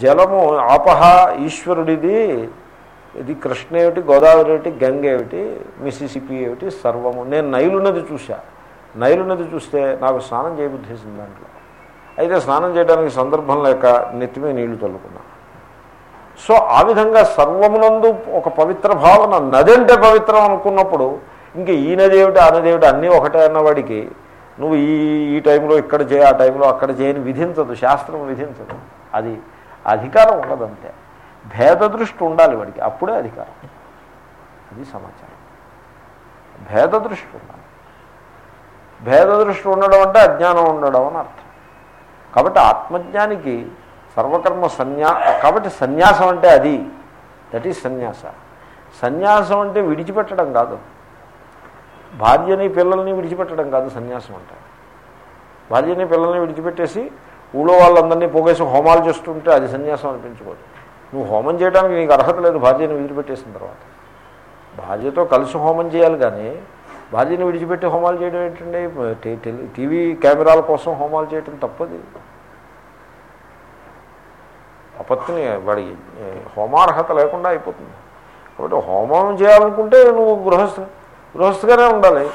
A: జలము ఆపహ ఈశ్వరుడిది ఇది కృష్ణ ఏమిటి గోదావరి ఏమిటి గంగ ఏమిటి మిసిసిపి ఏమిటి సర్వము. నేను నైలు చూశాను నైలు నది చూస్తే నాకు స్నానం చేయబుద్ధేసింది దాంట్లో. అయితే స్నానం చేయడానికి సందర్భం లేక నెత్తిమే నీళ్ళు చల్లుకున్నా సో ఆ విధంగా సర్వమునందు ఒక పవిత్ర భావన నది అంటే పవిత్రం అనుకున్నప్పుడు ఇంక ఈ నది ఏమిటి ఆ నది ఏమిటి అన్నీ ఒకటే అన్నవాడికి నువ్వు ఈ ఈ టైంలో ఇక్కడ చేయి ఆ టైంలో అక్కడ చేయని విధించదు శాస్త్రం విధించదు. అది అధికారం ఉండదంతే. భేద దృష్టి ఉండాలి వాడికి అప్పుడే అధికారం. అది సమాచారం. భేద దృష్టి ఉండాలి. భేద దృష్టి ఉండడం అంటే అజ్ఞానం ఉండడం అని అర్థం. కాబట్టి ఆత్మజ్ఞానికి సర్వకర్మ సన్యా కాబట్టి సన్యాసం అంటే అది. దట్ ఈజ్ సన్యాస. సన్యాసం అంటే విడిచిపెట్టడం కాదు. భార్యని పిల్లల్ని విడిచిపెట్టడం కాదు సన్యాసం అంటే. భార్యని పిల్లల్ని విడిచిపెట్టేసి ఊళ్ళో వాళ్ళందరినీ పోగేసి హోమాలు చేస్తుంటే అది సన్యాసం అనిపించుకోదు నువ్వు హోమం చేయడానికి నీకు అర్హత లేదు భార్యని విడిచిపెట్టేసిన తర్వాత. భార్యతో కలిసి హోమం చేయాలి కానీ భార్యని విడిచిపెట్టి హోమాలు చేయడం ఏంటండి? టీవీ కెమెరాల కోసం హోమాలు చేయడం తప్పది. అపత్ని వాడి హోమార్హత లేకుండా అయిపోతుంది. కాబట్టి హోమం చేయాలనుకుంటే నువ్వు గృహస్థ గృహస్థగానే ఉండాలి.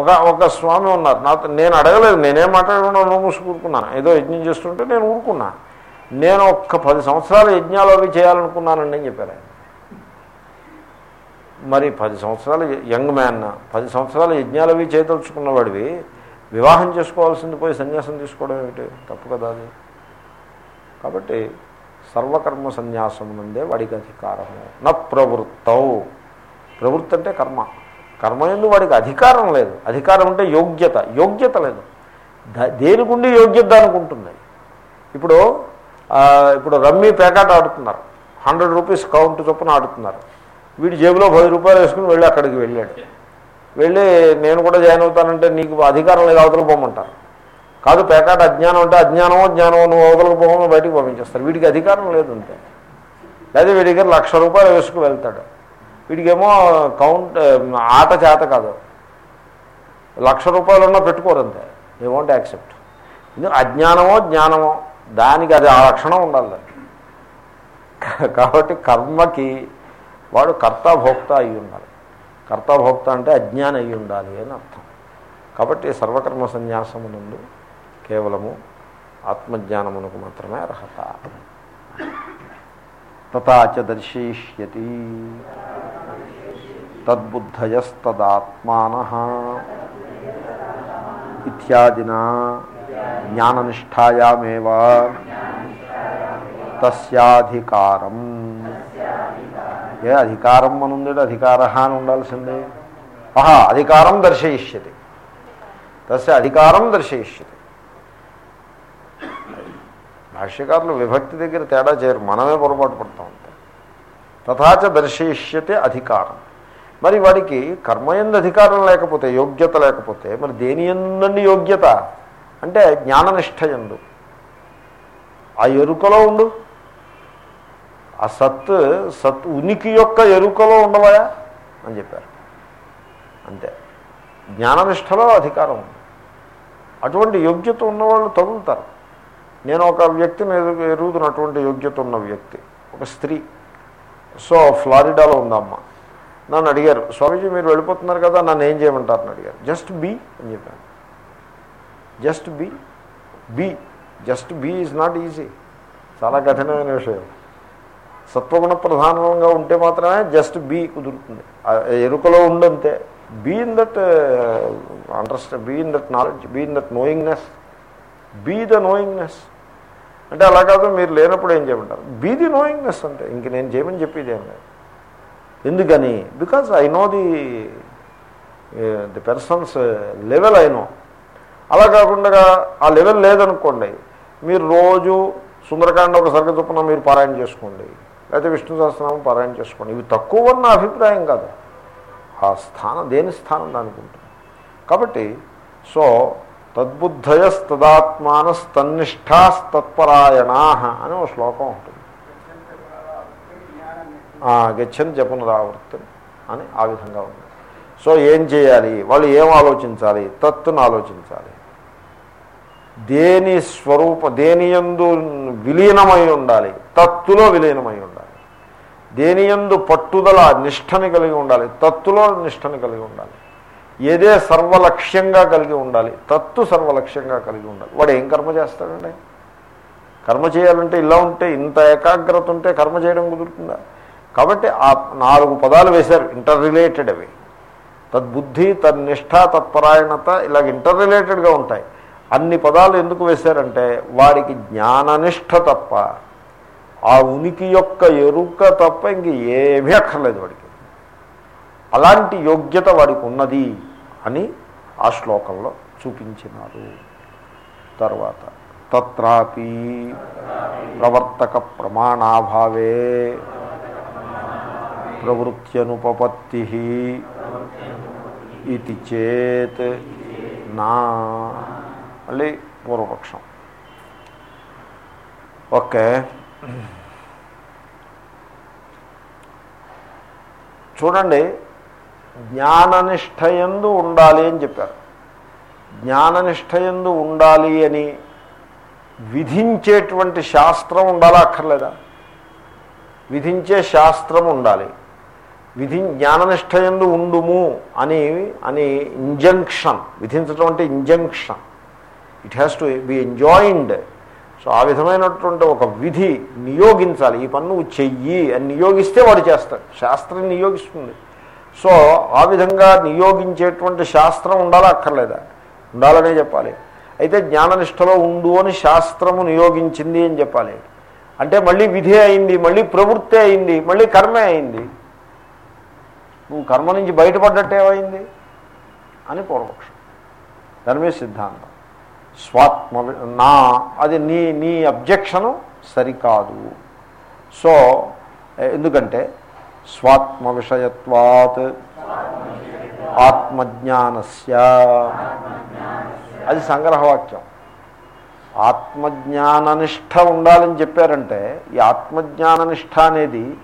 A: ఒక ఒక స్వామి ఉన్నారు. నాతో నేను అడగలేదు నేనేం మాట్లాడకుండా నువ్వు మూసుకూరుకున్నాను? ఏదో యజ్ఞం చేస్తుంటే నేను ఊరుకున్నా. నేను ఒక్క పది సంవత్సరాలు యజ్ఞాలు అవి చేయాలనుకున్నానండి అని చెప్పారు ఆయన. మరి పది సంవత్సరాలు యంగ్ మ్యాన్ పది సంవత్సరాలు యజ్ఞాలు అవి చేయదలుచుకున్నవాడివి వివాహం చేసుకోవాల్సింది పోయి సన్యాసం తీసుకోవడం ఏమిటి? తప్పు కదా అది. కాబట్టి సర్వకర్మ సన్యాసం నుండే వాడికి అధికారము. నా ప్రవృత్తౌ. ప్రవృత్తి అంటే కర్మ. కర్మ ఎందు వాడికి అధికారం లేదు. అధికారం అంటే యోగ్యత. యోగ్యత లేదు. దేని గుండి యోగ్యత అనుకుంటుంది? ఇప్పుడు ఇప్పుడు రమ్మీ పేకాట ఆడుతున్నారు. హండ్రెడ్ రూపీస్ కౌంట్ చొప్పున ఆడుతున్నారు. వీడి జేబులో పది రూపాయలు వేసుకుని వెళ్ళి అక్కడికి వెళ్ళాడు. వెళ్ళి నేను కూడా జాయిన్ అవుతానంటే నీకు అధికారం లేదు అవతల పోమంటారు. కాదు పేకాట అజ్ఞానం అంటే అజ్ఞానమో జ్ఞానమో నువ్వు అవతలకు పోమో బయటకు పంపించేస్తారు. వీడికి అధికారం లేదు అంతే. లేదా వీడి దగ్గర లక్ష రూపాయలు వేసుకు వెళ్తాడు. వీడికేమో కౌంట్ ఆట చేత కాదు. లక్ష రూపాయలు ఉన్నా పెట్టుకోరంతే దే వాంట్ యాక్సెప్ట్ అజ్ఞానమో జ్ఞానమో దానికి అది ఆ లక్షణం ఉండాలి కాబట్టి కర్మకి వాడు కర్తాభోక్త అయి ఉండాలి. కర్తాభోక్త అంటే అజ్ఞాని అయి ఉండాలి అని అర్థం. కాబట్టి సర్వకర్మ సన్యాసమునందు కేవలము ఆత్మజ్ఞానమునకు మాత్రమే అర్హత. తథాచ దర్శయిష్యతి. తద్బుద్ధయస్తదాత్మాన. ఇత్యాదినా జ్ఞాననిష్టాయామేవ తస్యాధికారం. ఏ అధికారం అనుంది అధికార అని ఉండాల్సిందే. ఆహా అధికారం దర్శయిష్యతి. తస్య అధికారం దర్శయిష్యతి. భాష్యకారులు విభక్తి దగ్గర తేడా చేయరు మనమే పొరపాటు పడుతూ ఉంటాం తథాచ దర్శయిష్యతే అధికారం. మరి వాడికి కర్మయందు అధికారం లేకపోతే యోగ్యత లేకపోతే మరి దేని ఎందండి యోగ్యత? అంటే జ్ఞాననిష్ట ఎందు. ఆ ఎరుకలో ఉండు. ఆ సత్ సత్ ఉనికి యొక్క ఎరుకలో ఉండవయా? అని చెప్పారు. అంతే. జ్ఞాననిష్టలో అధికారం ఉంది. అటువంటి యోగ్యత ఉన్నవాళ్ళు తగులుతారు. నేను ఒక వ్యక్తిని ఎరు ఎరుగుతున్నటువంటి యోగ్యత ఉన్న వ్యక్తి ఒక స్త్రీ. సో ఫ్లారిడాలో ఉందమ్మ. నన్ను అడిగారు స్వామీజీ మీరు వెళ్ళిపోతున్నారు కదా నన్ను ఏం చేయమంటారని అడిగారు. జస్ట్ బీ అని చెప్పాను. Just be be just be is not easy. చాలా కఠినమైన విషయం. సత్వగుణ ప్రధానంగా ఉంటే మాత్రమే జస్ట్ బీ కుదురుతుంది. ఎరుకలో ఉండంతే. Be in that understand be in that knowledge be in that knowingness be the knowingness అంటే అలా కాదు మీరు లేనప్పుడు ఏం చేయమంటారు? బీ ది నోయింగ్నెస్ అంటే ఇంక నేను చేయమని చెప్పేది ఏం లేదు. ఎందుకని? Because I know the the persons level I know అలా కాకుండా ఆ లెవెల్ లేదనుకోండి మీరు రోజు సుందరకాండ ఒక సరిగ్గా చొప్పున మీరు పారాయణ చేసుకోండి. లేకపోతే విష్ణు సహస్రనామం పారాయణ చేసుకోండి. ఇవి తక్కువ నా అభిప్రాయం కాదు. ఆ స్థానం దేని స్థానం దానికి కాబట్టి సో తద్బుద్ధయస్తదాత్మానస్తన్నిష్టాస్తత్పరాయణా అని ఒక శ్లోకం ఉంటుంది. గచ్చని జపనురావర్తన్ అని ఆ విధంగా ఉంది సో ఏం చేయాలి? వాళ్ళు ఏం ఆలోచించాలి? తత్తును ఆలోచించాలి. దేని స్వరూప దేని ఎందు విలీనమై ఉండాలి? తత్తులో విలీనమై ఉండాలి. దేనియందు పట్టుదల నిష్టని కలిగి ఉండాలి. తత్తులో నిష్టని కలిగి ఉండాలి. ఏదే సర్వలక్ష్యంగా కలిగి ఉండాలి. తత్తు సర్వలక్ష్యంగా కలిగి ఉండాలి. వాడు ఏం కర్మ చేస్తాడండి? కర్మ చేయాలంటే ఇలా ఉంటే ఇంత ఏకాగ్రత ఉంటే కర్మ చేయడం కుదురుతుందా? కాబట్టి ఆ నాలుగు పదాలు వేశారు ఇంటర్ రిలేటెడ్ అవి. తద్బుద్ధి తన్నిష్ట తత్పరాయణత ఇలాగ ఇంటర్ రిలేటెడ్గా ఉంటాయి. అన్ని పదాలు ఎందుకు వేశారంటే వాడికి జ్ఞాననిష్ట తప్ప ఆ ఉనికి యొక్క ఎరుక తప్ప ఇంక ఏమీ అక్కర్లేదు వాడికి. అలాంటి యోగ్యత వాడికి ఉన్నది అని ఆ శ్లోకంలో చూపించినారు. తర్వాత తత్రాపి ప్రవర్తక ప్రమాణాభావే ప్రవృత్యనుపపత్తి ఇది చేత్ నా మళ్ళీ పూర్వపక్షం. ఓకే. చూడండి జ్ఞాననిష్టయందు ఉండాలి అని చెప్పారు. జ్ఞాననిష్టయందు ఉండాలి అని విధించేటువంటి శాస్త్రం ఉండాలా అక్కర్లేదా విధించే శాస్త్రం ఉండాలి. విధి జ్ఞాననిష్టయందు ఉండుము అని అని ఇంజంక్షన్ విధించడం అంటే injunction. It has to be enjoined so ఆ విధమైనటువంటి ఒక విధి నియోగించాలి. ఈ పన్ను చెయ్యి అని నియోగిస్తే వాడు చేస్తాడు. శాస్త్రం నియోగిస్తుంది. సో ఆ విధంగా నియోగించేటువంటి శాస్త్రం ఉండాలా అక్కర్లేదా? ఉండాలనే చెప్పాలి. అయితే జ్ఞాననిష్టలో ఉండు అని శాస్త్రము నియోగించింది అని చెప్పాలి. అంటే మళ్ళీ విధి అయింది మళ్ళీ ప్రవృత్తి అయింది మళ్ళీ కర్మే అయింది. నువ్వు కర్మ నుంచి బయటపడ్డట్టేమైంది అని పూర్వపక్షం. దాని మీద సిద్ధాంతం. స్వాత్మ నా అది నీ నీ అబ్జెక్షను సరికాదు. సో ఎందుకంటే స్వాత్మ విషయత్వాత్ ఆత్మజ్ఞానస్య. అది సంగ్రహవాక్యం. ఆత్మజ్ఞాననిష్ట ఉండాలని చెప్పారంటే ఈ ఆత్మజ్ఞాననిష్ట అనేది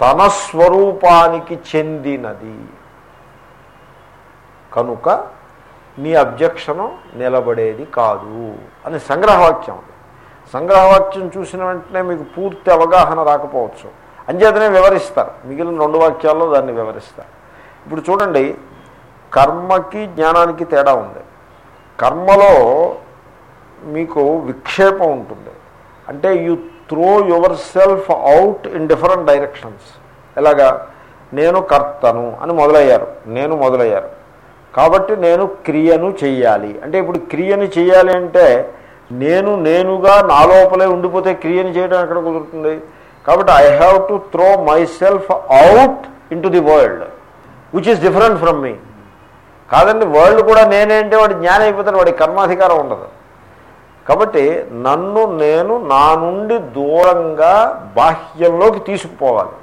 A: తన స్వరూపానికి చెందినది. కనుక నీ అబ్జెక్షను నిలబడేది కాదు అని సంగ్రహవాక్యం సంగ్రహవాక్యం చూసిన వెంటనే మీకు పూర్తి అవగాహన రాకపోవచ్చు. అంచేతనే వివరిస్తారు. మిగిలిన రెండు వాక్యాల్లో దాన్ని వివరిస్తారు. ఇప్పుడు చూడండి కర్మకి జ్ఞానానికి తేడా ఉంది. కర్మలో మీకు విక్షేపం ఉంటుంది. అంటే you throw yourself out in different directions ఎలాగా? నేను కర్తను అని మొదలయ్యారు. నేను మొదలయ్యారు. కాబట్టి నేను క్రియను చెయ్యాలి. అంటే ఇప్పుడు క్రియను చెయ్యాలి అంటే నేను నేనుగా నా లోపలే ఉండిపోతే క్రియను చేయడం ఎక్కడ కుదురుతుంది? కాబట్టి I have to throw myself out in the world which is different from me కాదండి వరల్డ్ కూడా నేనేంటే వాడి జ్ఞానం అయిపోతాడు వాడి కర్మాధికారం ఉండదు. కాబట్టి నన్ను నేను నా నుండి దూరంగా బాహ్యంలోకి తీసుకుపోవాలి.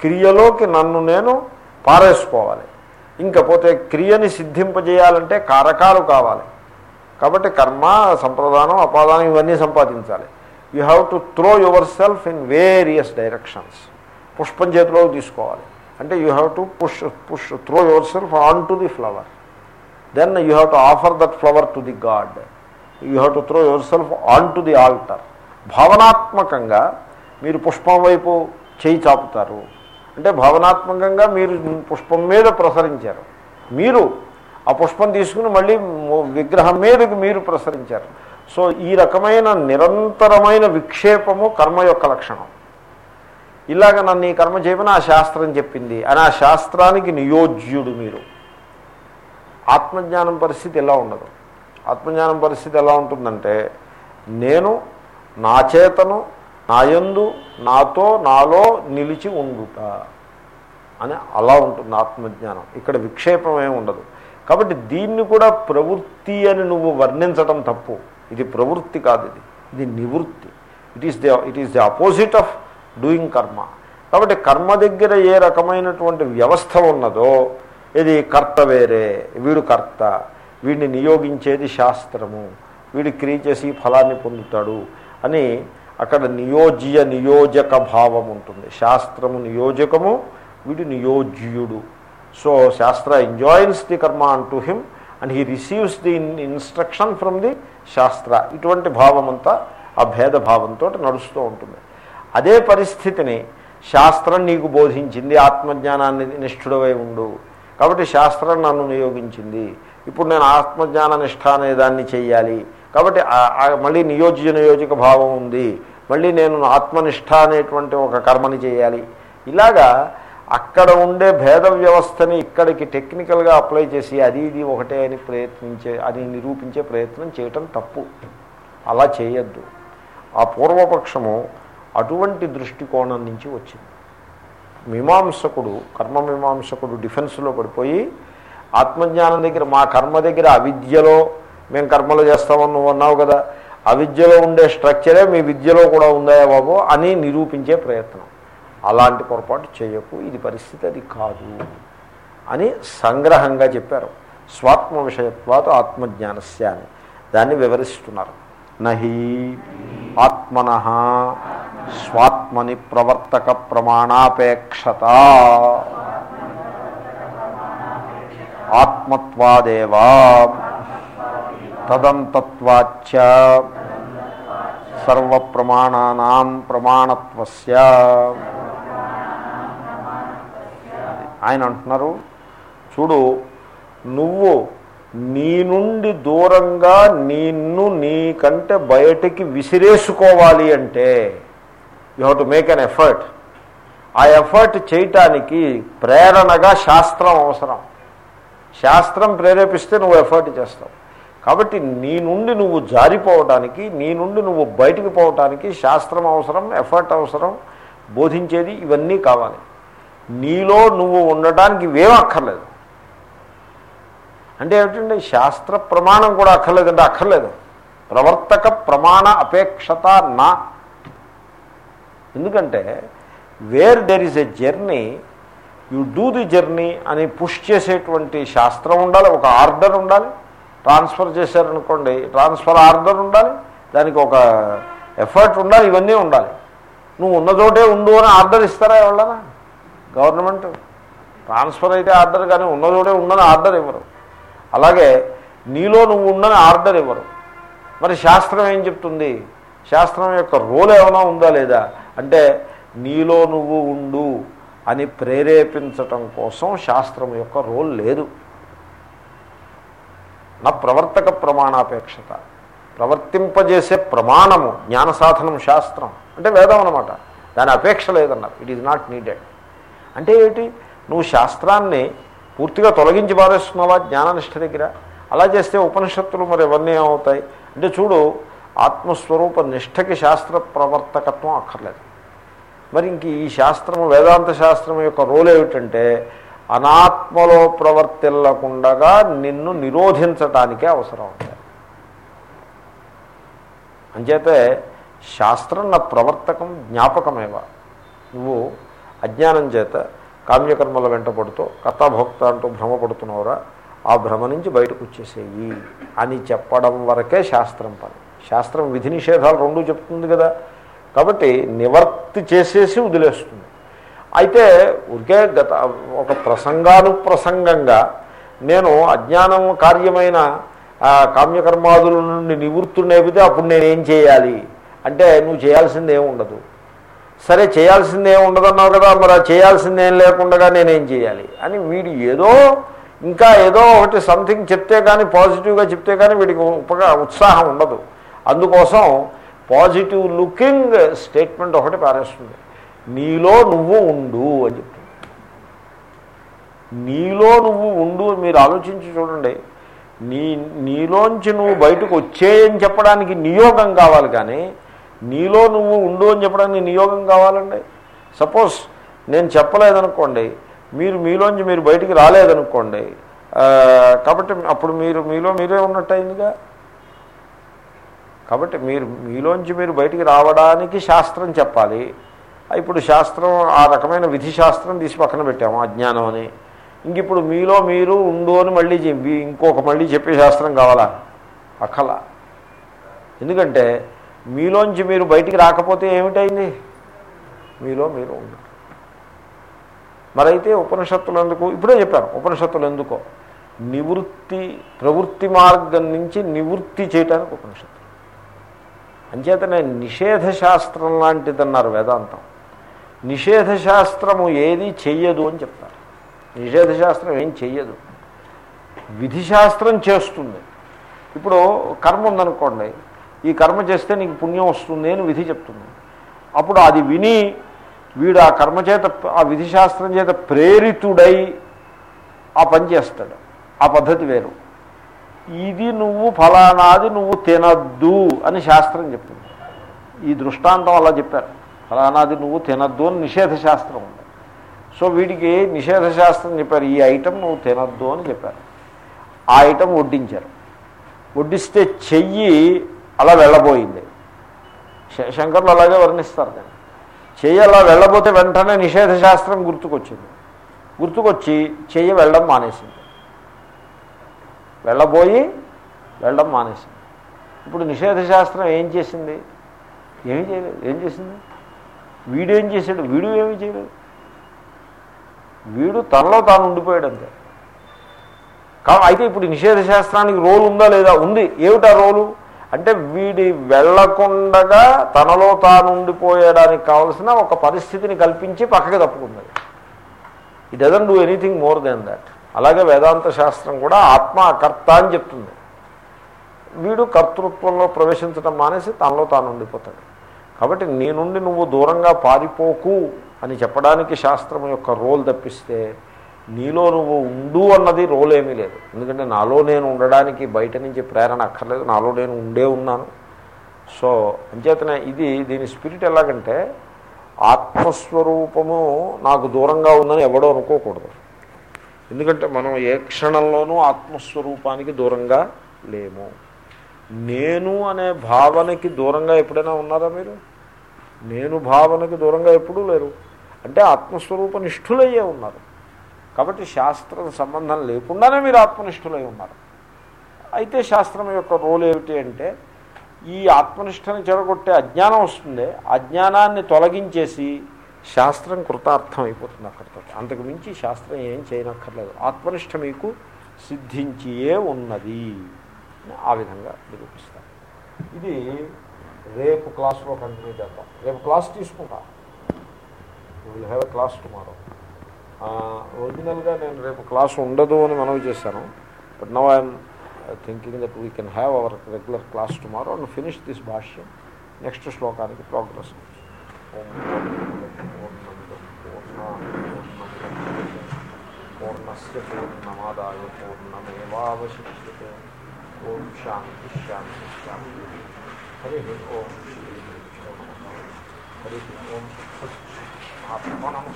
A: క్రియలోకి నన్ను నేను పారేసుకోవాలి. ఇంకపోతే క్రియని సిద్ధింపజేయాలంటే కారకాలు కావాలి. కాబట్టి కర్మ సంప్రదానం అపాదానం ఇవన్నీ సంపాదించాలి. You have to throw yourself in various directions పుష్పం చేతిలో తీసుకోవాలి. అంటే you have to push push throw yourself on to the flower then you have to offer that flower to the God you have to throw yourself on to the altar భావనాత్మకంగా మీరు పుష్పం వైపు చేయి చాపుతారు. అంటే భావనాత్మకంగా మీరు పుష్పం మీద ప్రసరించారు. మీరు ఆ పుష్పం తీసుకుని మళ్ళీ విగ్రహం మీదకి మీరు ప్రసరించారు. సో ఈ రకమైన నిరంతరమైన విక్షేపము కర్మ యొక్క లక్షణం. ఇలాగ నన్ను ఈ కర్మ చేయమని ఆ శాస్త్రం చెప్పింది. అని ఆ శాస్త్రానికి నియోజ్యుడు మీరు. ఆత్మజ్ఞానం పరిస్థితి ఎలా ఉండదు? ఆత్మజ్ఞానం పరిస్థితి ఎలా ఉంటుందంటే నేను నా చేతను నాయందు నాతో నాలో నిలిచి ఉండుట అని అలా ఉంటుంది ఆత్మజ్ఞానం. ఇక్కడ విక్షేపమే ఉండదు. కాబట్టి దీన్ని కూడా ప్రవృత్తి అని నువ్వు వర్ణించటం తప్పు. ఇది ప్రవృత్తి కాదు ఇది. ఇది నివృత్తి. It is the it is the opposite of doing కర్మ కాబట్టి కర్మ దగ్గర ఏ రకమైనటువంటి వ్యవస్థ ఉన్నదో ఇది కర్త వేరే వీడు కర్త వీడిని నియోగించేది శాస్త్రము వీడి క్రియ చేసి ఫలాన్ని పొందుతాడు అని అక్కడ నియోజ్య నియోజక భావం ఉంటుంది. శాస్త్రము నియోజకము వీడు నియోజ్యుడు. సో శాస్త్ర ఎంజాయిన్స్ ది కర్మ అంటూ him and he receives the instruction from the shastra. ఇటువంటి భావం అంతా ఆ భేదభావంతో నడుస్తూ ఉంటుంది. అదే పరిస్థితిని శాస్త్రం నీకు బోధించింది ఆత్మజ్ఞానాన్ని నిష్ఠుడవై ఉండు. కాబట్టి శాస్త్రం నన్ను నియోగించింది. ఇప్పుడు నేను ఆత్మజ్ఞాన నిష్ఠ అనే దాన్ని చెయ్యాలి. కాబట్టి మళ్ళీ నియోజ్య నియోజక భావం ఉంది. మళ్ళీ నేను ఆత్మనిష్ట అనేటువంటి ఒక కర్మని చేయాలి. ఇలాగా అక్కడ ఉండే భేద వ్యవస్థని ఇక్కడికి టెక్నికల్గా అప్లై చేసి అది ఇది ఒకటే అని ప్రయత్నించే అది నిరూపించే ప్రయత్నం చేయటం తప్పు. అలా చేయొద్దు. ఆ పూర్వపక్షము అటువంటి దృష్టికోణం నుంచి వచ్చింది. మీమాంసకుడు కర్మ మీమాంసకుడు డిఫెన్స్లో పడిపోయి ఆత్మజ్ఞానం దగ్గర మా కర్మ దగ్గర అవిద్యలో మేము కర్మలు చేస్తామని నువ్వు అన్నావు కదా. అవిద్యలో ఉండే స్ట్రక్చరే మీ విద్యలో కూడా ఉందాయా బాబు అని నిరూపించే ప్రయత్నం. అలాంటి పొరపాటు చేయకు ఇది పరిస్థితి అది కాదు అని సంగ్రహంగా చెప్పారు. స్వాత్మ విషయత్వాత ఆత్మజ్ఞానస్య అని. దాన్ని వివరిస్తున్నారు. నహి ఆత్మన స్వాత్మని ప్రవర్తక ప్రమాణాపేక్షత. ఆత్మత్వాదేవా తదంతత్వాచ సర్వప్రమాణానాం ప్రమాణత్వస్య. ఆయన అంటున్నారు చూడు నువ్వు నీ నుండి దూరంగా నిన్ను నీకంటే బయటికి విసిరేసుకోవాలి అంటే you have to make an effort. ఆ ఎఫర్ట్ చేయటానికి ప్రేరణగా శాస్త్రం అవసరం. శాస్త్రం ప్రేరేపిస్తే నువ్వు ఎఫర్ట్ చేస్తావు. కాబట్టి నీ నుండి నువ్వు జారిపోవటానికి నీ నుండి నువ్వు బయటికి పోవటానికి శాస్త్రం అవసరం ఎఫర్ట్ అవసరం బోధించేది ఇవన్నీ కావాలి. నీలో నువ్వు ఉండటానికి ఇవేం అక్కర్లేదు. అంటే ఏమిటండి శాస్త్ర ప్రమాణం కూడా అక్కర్లేదంటే అక్కర్లేదు. ప్రవర్తక ప్రమాణ అపేక్షత నా. ఎందుకంటే where there is a journey you do the journey అని పుష్ చేసేటువంటి శాస్త్రం ఉండాలి ఒక ఆర్డర్ ఉండాలి. ట్రాన్స్ఫర్ చేశారనుకోండి ట్రాన్స్ఫర్ ఆర్డర్ ఉండాలి దానికి ఒక ఎఫర్ట్ ఉండాలి ఇవన్నీ ఉండాలి. నువ్వు ఉన్న చోటే ఉండు అని ఆర్డర్ ఇస్తారా ఎవరన్నా గవర్నమెంట్. ట్రాన్స్ఫర్ అయితే ఆర్డర్ కానీ ఉన్న చోటే ఉండని ఆర్డర్ ఇవ్వరు. అలాగే నీలో నువ్వు ఉండని ఆర్డర్ ఇవ్వరు. మరి శాస్త్రం ఏం చెప్తుంది? శాస్త్రం యొక్క రోల్ ఏమైనా ఉందా లేదా? అంటే నీలో నువ్వు ఉండు అని ప్రేరేపించటం కోసం శాస్త్రం యొక్క రోల్ లేదు. నా ప్రవర్తక ప్రమాణాపేక్షత. ప్రవర్తింపజేసే ప్రమాణము జ్ఞాన సాధనం శాస్త్రం. అంటే వేదం అనమాట దాని అపేక్ష లేదన్నారు. ఇట్ ఈజ్ నాట్ నీడెడ్ అంటే ఏమిటి నువ్వు శాస్త్రాన్ని పూర్తిగా తొలగించి పారేస్తున్నావా జ్ఞాననిష్ట దగ్గర? అలా చేస్తే ఉపనిషత్తులు మరి ఇవన్నీ ఏమవుతాయి? అంటే చూడు ఆత్మస్వరూప నిష్టకి శాస్త్ర ప్రవర్తకత్వం అక్కర్లేదు. మరి ఇంక ఈ శాస్త్రము వేదాంత శాస్త్రం యొక్క రోల్ ఏమిటంటే అనాత్మలో ప్రవర్తిల్లకుండగా నిన్ను నిరోధించటానికే అవసరం ఉంటాయి అంచేతే శాస్త్రం నా ప్రవర్తకం జ్ఞాపకమేవ. నువ్వు అజ్ఞానం చేత కామ్యకర్మల వెంట పడుతూ అంటూ భ్రమపడుతున్నావురా ఆ భ్రమ నుంచి బయటకు వచ్చేసేయి అని చెప్పడం వరకే శాస్త్రం పని. శాస్త్రం విధి నిషేధాలు రెండూ చెప్తుంది కదా. కాబట్టి నివర్తి చేసేసి వదిలేస్తుంది. అయితే ఊరికే గత ఒక ప్రసంగానుప్రసంగంగా నేను అజ్ఞానం కార్యమైన కామ్యకర్మాదుల నుండి నివృత్తునేపితే అప్పుడు నేనేం చేయాలి? అంటే నువ్వు చేయాల్సిందేం ఉండదు. సరే చేయాల్సిందేం ఉండదన్నావు కదా మరి చేయాల్సిందేం లేకుండా నేనేం చేయాలి? అని వీడు ఏదో ఇంకా ఏదో ఒకటి సంథింగ్ చెప్తే కానీ పాజిటివ్గా చెప్తే కానీ వీడికి ఉపగా ఉత్సాహం ఉండదు. అందుకోసం పాజిటివ్ లుకింగ్ స్టేట్మెంట్ ఒకటి పారేస్తుంది. నీలో నువ్వు ఉండు అని చెప్తుంది. నీలో నువ్వు ఉండు అని మీరు ఆలోచించి చూడండి. నీ నీలోంచి నువ్వు బయటకు వచ్చేయని చెప్పడానికి నియోగం కావాలి కానీ నీలో నువ్వు ఉండు అని చెప్పడానికి నియోగం కావాలండి. సపోజ్ నేను చెప్పలేదనుకోండి మీరు మీలోంచి మీరు బయటికి రాలేదనుకోండి కాబట్టి అప్పుడు మీరు మీలో మీరే ఉన్నట్టు అయిందిగా. కాబట్టి మీరు మీలోంచి మీరు బయటికి రావడానికి శాస్త్రం చెప్పాలి. ఇప్పుడు శాస్త్రం ఆ రకమైన విధి శాస్త్రం తీసి పక్కన పెట్టాము అజ్ఞానం అని. ఇంక ఇప్పుడు మీలో మీరు ఉండు అని మళ్ళీ ఇంకొక మళ్ళీ చెప్పే శాస్త్రం కావాలా? అక్కల ఎందుకంటే మీలోంచి మీరు బయటికి రాకపోతే ఏమిటైంది మీలో మీరు ఉన్నారు మరైతే ఉపనిషత్తులు ఎందుకు? ఇప్పుడే చెప్పాను ఉపనిషత్తులు ఎందుకో? నివృత్తి ప్రవృత్తి మార్గం నుంచి నివృత్తి చేయటానికి ఉపనిషత్తు అంచేతనే నిషేధ శాస్త్రం లాంటిదన్నారు వేదాంతం. నిషేధశాస్త్రము ఏది చెయ్యదు అని చెప్తారు. నిషేధశాస్త్రం ఏం చెయ్యదు. విధిశాస్త్రం చేస్తుంది. ఇప్పుడు కర్మ ఉందనుకోండి ఈ కర్మ చేస్తే నీకు పుణ్యం వస్తుంది అని విధి చెప్తుంది. అప్పుడు అది విని వీడు ఆ కర్మ చేత ఆ విధిశాస్త్రం చేత ప్రేరితుడై ఆ పని చేస్తాడు. ఆ పద్ధతి వేరు. ఇది నువ్వు ఫలానాది నువ్వు తినద్దు అని శాస్త్రం చెప్తుంది. ఈ దృష్టాంతం అలా చెప్పారు. ఫలానాది నువ్వు తినద్దు అని నిషేధ శాస్త్రం ఉంది. సో వీడికి నిషేధ శాస్త్రం చెప్పారు ఈ ఐటెం నువ్వు తినద్దు అని చెప్పారు. ఆ ఐటెం వడ్డించారు. వడ్డిస్తే చెయ్యి అలా వెళ్ళబోయింది. శ- శంకర్లు అలాగే వర్ణిస్తారు దాన్ని. చెయ్యి అలా వెళ్ళబోతే వెంటనే నిషేధ శాస్త్రం గుర్తుకొచ్చింది. గుర్తుకొచ్చి చెయ్యి వెళ్ళడం మానేసింది. వెళ్ళబోయి వెళ్ళడం మానేసింది. ఇప్పుడు నిషేధ శాస్త్రం ఏం చేసింది? ఏమీ చేయలేదు. ఏం చేసింది? వీడేం చేశాడు? వీడు ఏమీ చేయలేదు. వీడు తనలో తాను ఉండిపోయాడు అంతే. అయితే ఇప్పుడు నిషేధ శాస్త్రానికి రోల్ ఉందా లేదా? ఉంది. ఏమిటా రోలు? అంటే వీడి వెళ్ళకుండగా తనలో తాను ఉండిపోయడానికి కావలసిన ఒక పరిస్థితిని కల్పించి పక్కకి తప్పుకుంది. It doesn't do anything more than that అలాగే వేదాంత శాస్త్రం కూడా ఆత్మ కర్త అని చెప్తుంది. వీడు కర్తృత్వంలో ప్రవేశించడం మానేసి తనలో తాను ఉండిపోతాడు. కాబట్టి నీ నుండి నువ్వు దూరంగా పారిపోకు అని చెప్పడానికి శాస్త్రం యొక్క రోల్ తప్పిస్తే నీలో నువ్వు ఉండు అన్నది రోల్ ఏమీ లేదు. ఎందుకంటే నాలో నేను ఉండడానికి బయట నుంచి ప్రేరణ అక్కర్లేదు నాలో నేను ఉండే ఉన్నాను. సో అంచేతనే ఇది దీని స్పిరిట్ ఎలాగంటే ఆత్మస్వరూపము నాకు దూరంగా ఉందని ఎవడో అనుకోకూడదు. ఎందుకంటే మనం ఏ క్షణంలోనూ ఆత్మస్వరూపానికి దూరంగా లేము. నేను అనే భావనకి దూరంగా ఎప్పుడైనా ఉన్నారా మీరు? నేను భావనకి దూరంగా ఎప్పుడూ లేరు. అంటే ఆత్మస్వరూప నిష్ఠులయ్యే ఉన్నారు. కాబట్టి శాస్త్రం సంబంధం లేకుండానే మీరు ఆత్మనిష్ఠులై ఉన్నారు. అయితే శాస్త్రం యొక్క రోల్ ఏమిటి అంటే ఈ ఆత్మనిష్టని చెడగొట్టే అజ్ఞానం వస్తుంది. అజ్ఞానాన్ని తొలగించేసి శాస్త్రం కృతార్థం అయిపోతుంది అక్కడితో అంతకు మించి శాస్త్రం ఏం చేయనక్కర్లేదు. ఆత్మనిష్ట మీకు సిద్ధించియే ఉన్నది. ఆ విధంగా నిరూపిస్తారు. ఇది రేపు క్లాస్లో కంటిన్యూ చేద్దాం రేపు క్లాస్ తీసుకుంటా will have a class tomorrow ఒరిజినల్గా నేను రేపు క్లాస్ ఉండదు అని మనవి చేశాను but now I'm thinking that we can have our regular class tomorrow and finish this Bhashyam next శ్లోకానికి ప్రోగ్రెస్ పూర్ణస్ పూర్ణమాదాయ పూర్ణమేవాశిష్యతే ఓం శాంతి శాంతి శాంతి 他这个哦他这个我们不是啊不管他们